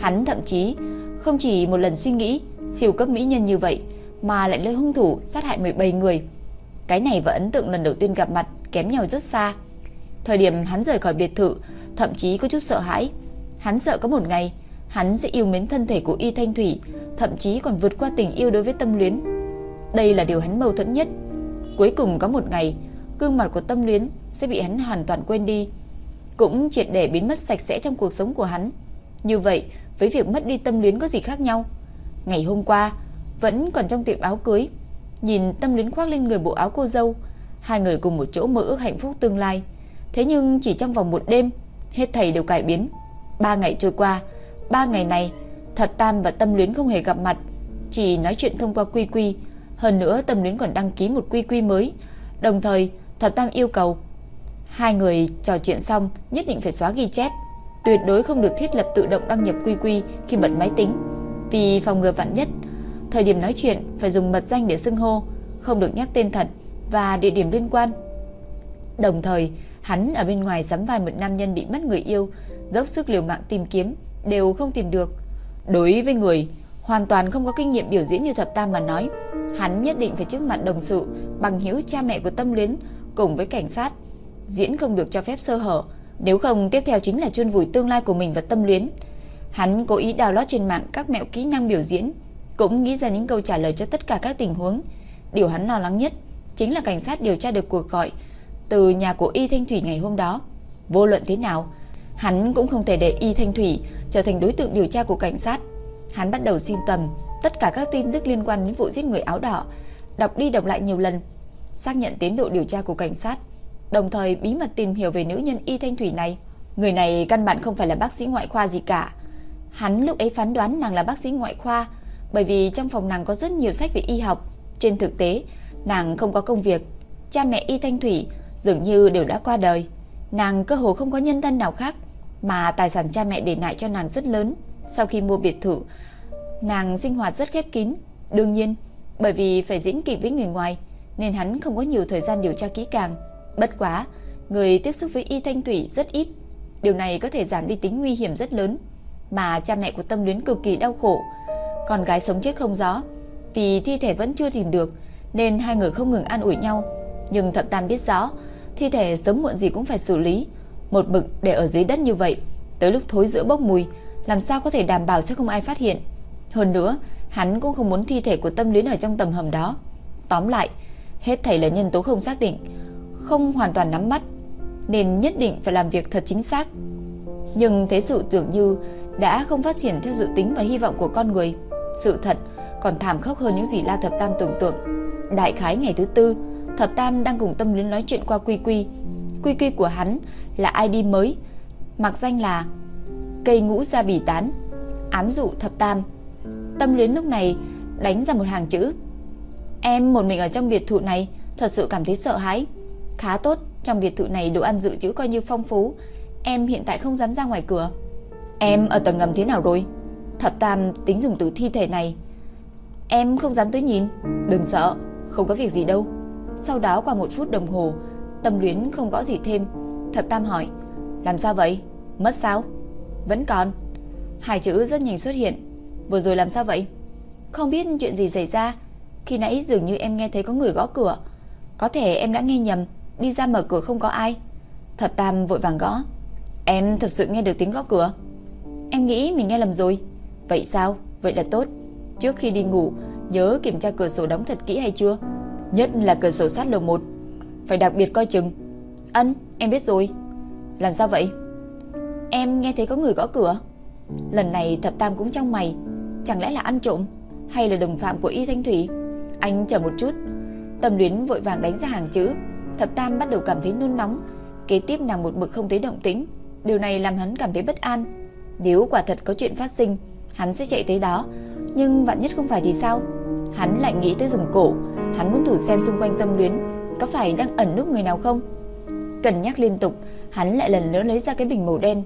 Hắn thậm chí không chỉ một lần suy nghĩ siêu cấp mỹ nhân như vậy mà lại lấy hung thủ sát hại 17 người. Cái này và ấn tượng lần đầu tiên gặp mặt kém nhau rất xa. Thời điểm hắn rời khỏi biệt thự, thậm chí có chút sợ hãi. Hắn sợ có một ngày hắn sẽ yêu mến thân thể của Y Thanh Thủy, thậm chí còn vượt qua tình yêu đối với tâm luyến. Đây là điều hắn mâu thuẫn nhất. Cuối cùng có một ngày, gương mặt của tâm luyến sẽ bị hắn hoàn toàn quên đi, cũng triệt để biến mất sạch sẽ trong cuộc sống của hắn. Như vậy, với việc mất đi tâm luyến có gì khác nhau? Ngày hôm qua, vẫn còn trong tiệm áo cưới, nhìn tâm luyến khoác lên người bộ áo cô dâu, hai người cùng một chỗ mơ ước hạnh phúc tương lai. Thế nhưng chỉ trong vòng một đêm, hết thầy đều cải biến. Ba ngày trôi qua, ba ngày này, Thật Tam và Tâm Luyến không hề gặp mặt, chỉ nói chuyện thông qua quy quy. Hơn nữa Tâm Luyến còn đăng ký một quy quy mới. Đồng thời, Thập Tam yêu cầu hai người trò chuyện xong nhất định phải xóa ghi chép. Tuyệt đối không được thiết lập tự động đăng nhập quy quy khi bật máy tính. Vì phòng ngừa vạn nhất, thời điểm nói chuyện phải dùng mật danh để xưng hô, không được nhắc tên thật và địa điểm liên quan. Đồng thời, hắn ở bên ngoài sắm vai một nam nhân bị mất người yêu, dốc sức liều mạng tìm kiếm, đều không tìm được. Đối với người hoàn toàn không có kinh nghiệm biểu diễn như Thập Tam mà nói, hắn nhất định phải trước mặt đồng sự, bằng hữu cha mẹ của Tâm Luyến cùng với cảnh sát, diễn không được cho phép sơ hở, nếu không tiếp theo chính là chôn vùi tương lai của mình và Tâm Luyến. Hắn cố ý đào lót trên mạng các mẹo kỹ năng biểu diễn, cũng nghĩ ra những câu trả lời cho tất cả các tình huống. Điều hắn lo lắng nhất chính là cảnh sát điều tra được cuộc gọi từ nhà của Y Thanh Thủy ngày hôm đó. Vô luận thế nào, hắn cũng không thể để Y Thanh Thủy trở thành đối tượng điều tra của cảnh sát. Hắn bắt đầu xin tầm tất cả các tin tức liên quan đến vụ giết người áo đỏ, đọc đi đọc lại nhiều lần, xác nhận tiến độ điều tra của cảnh sát, đồng thời bí mật tìm hiểu về nữ nhân Y Thanh Thủy này. Người này căn bản không phải là bác sĩ ngoại khoa gì cả. Hắn lúc ấy phán đoán nàng là bác sĩ ngoại khoa, bởi vì trong phòng nàng có rất nhiều sách về y học. Trên thực tế, nàng không có công việc, cha mẹ Y Thanh Thủy dường như đều đã qua đời. Nàng cơ hồ không có nhân thân nào khác, mà tài sản cha mẹ để lại cho nàng rất lớn. Sau khi mua biệt thự, nàng sinh hoạt rất khép kín. Đương nhiên, bởi vì phải diễn kịp với người ngoài, nên hắn không có nhiều thời gian điều tra kỹ càng. Bất quá, người tiếp xúc với Y Thanh Thủy rất ít. Điều này có thể giảm đi tính nguy hiểm rất lớn, mà cha mẹ của Tâm Luyến cực kỳ đau khổ. Con gái sống chết không rõ, vì thi thể vẫn chưa tìm được, nên hai người không ngừng an ủi nhau. Nhưng Thập Tam biết rõ, thi thể sớm muộn gì cũng phải xử lý, một mực để ở dưới đất như vậy, tới lúc thối giữa bốc mùi, làm sao có thể đảm bảo sẽ không ai phát hiện. Hơn nữa, hắn cũng không muốn thi thể của Tâm Luyến ở trong tầm hầm đó. Tóm lại, hết thảy là nhân tố không xác định, không hoàn toàn nắm bắt, nên nhất định phải làm việc thật chính xác. Nhưng thế sự tưởng như đã không phát triển theo dự tính và hy vọng của con người. Sự thật còn thảm khốc hơn những gì La Thập Tam tưởng tượng. Đại khái ngày thứ tư, Thập Tam đang cùng Tâm Luyến nói chuyện qua Quy Quy. Quy Quy của hắn là ID mới, mặc danh là cây ngũ gia bỉ tán, ám dụ Thập Tam. Tâm Luyến lúc này đánh ra một hàng chữ. Em một mình ở trong biệt thự này, thật sự cảm thấy sợ hãi. Khá tốt, trong biệt thự này đồ ăn dự trữ coi như phong phú, em hiện tại không dám ra ngoài cửa. Em ở tầng ngầm thế nào rồi? Thập Tam tính dùng từ thi thể này. Em không dám tới nhìn, đừng sợ, không có việc gì đâu. Sau đó qua một phút đồng hồ, Tâm Luyến không gõ gì thêm, Thập Tam hỏi, làm sao vậy? Mất sao? Vẫn còn. Hai chữ rất nhanh xuất hiện. Vừa rồi làm sao vậy? Không biết chuyện gì xảy ra. Khi nãy dường như em nghe thấy có người gõ cửa. Có thể em đã nghe nhầm, đi ra mở cửa không có ai. Thập Tam vội vàng gõ. Em thật sự nghe được tiếng gõ cửa. Em nghĩ mình nghe lầm rồi. Vậy sao? Vậy là tốt. Trước khi đi ngủ, nhớ kiểm tra cửa sổ đóng thật kỹ hay chưa? Nhất là cửa sổ sát lầu 1. Phải đặc biệt coi chừng. Ân, em biết rồi. Làm sao vậy? Em nghe thấy có người gõ cửa. Lần này thập tam cũng trong mày, chẳng lẽ là ăn trộm hay là đồng phạm của Y Thanh Thủy? Anh chờ một chút. Tâm Luyến vội vàng đánh ra hàng chữ, Thập Tam bắt đầu cảm thấy nôn nóng, kế tiếp nàng một mực không thấy động tĩnh, điều này làm hắn cảm thấy bất an. Nếu quả thật có chuyện phát sinh, hắn sẽ chạy tới đó, nhưng vạn nhất không phải thì sao? Hắn lại nghĩ tới dùng cổ, hắn muốn thử xem xung quanh Tâm Luyến có phải đang ẩn núp người nào không. Cần nhắc liên tục, hắn lại lần nữa lấy ra cái bình màu đen.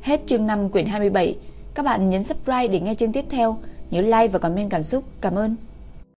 Hết chương 5 quyển 27, các bạn nhấn subscribe để nghe chương tiếp theo, nhớ like và comment cảm xúc. Cảm ơn.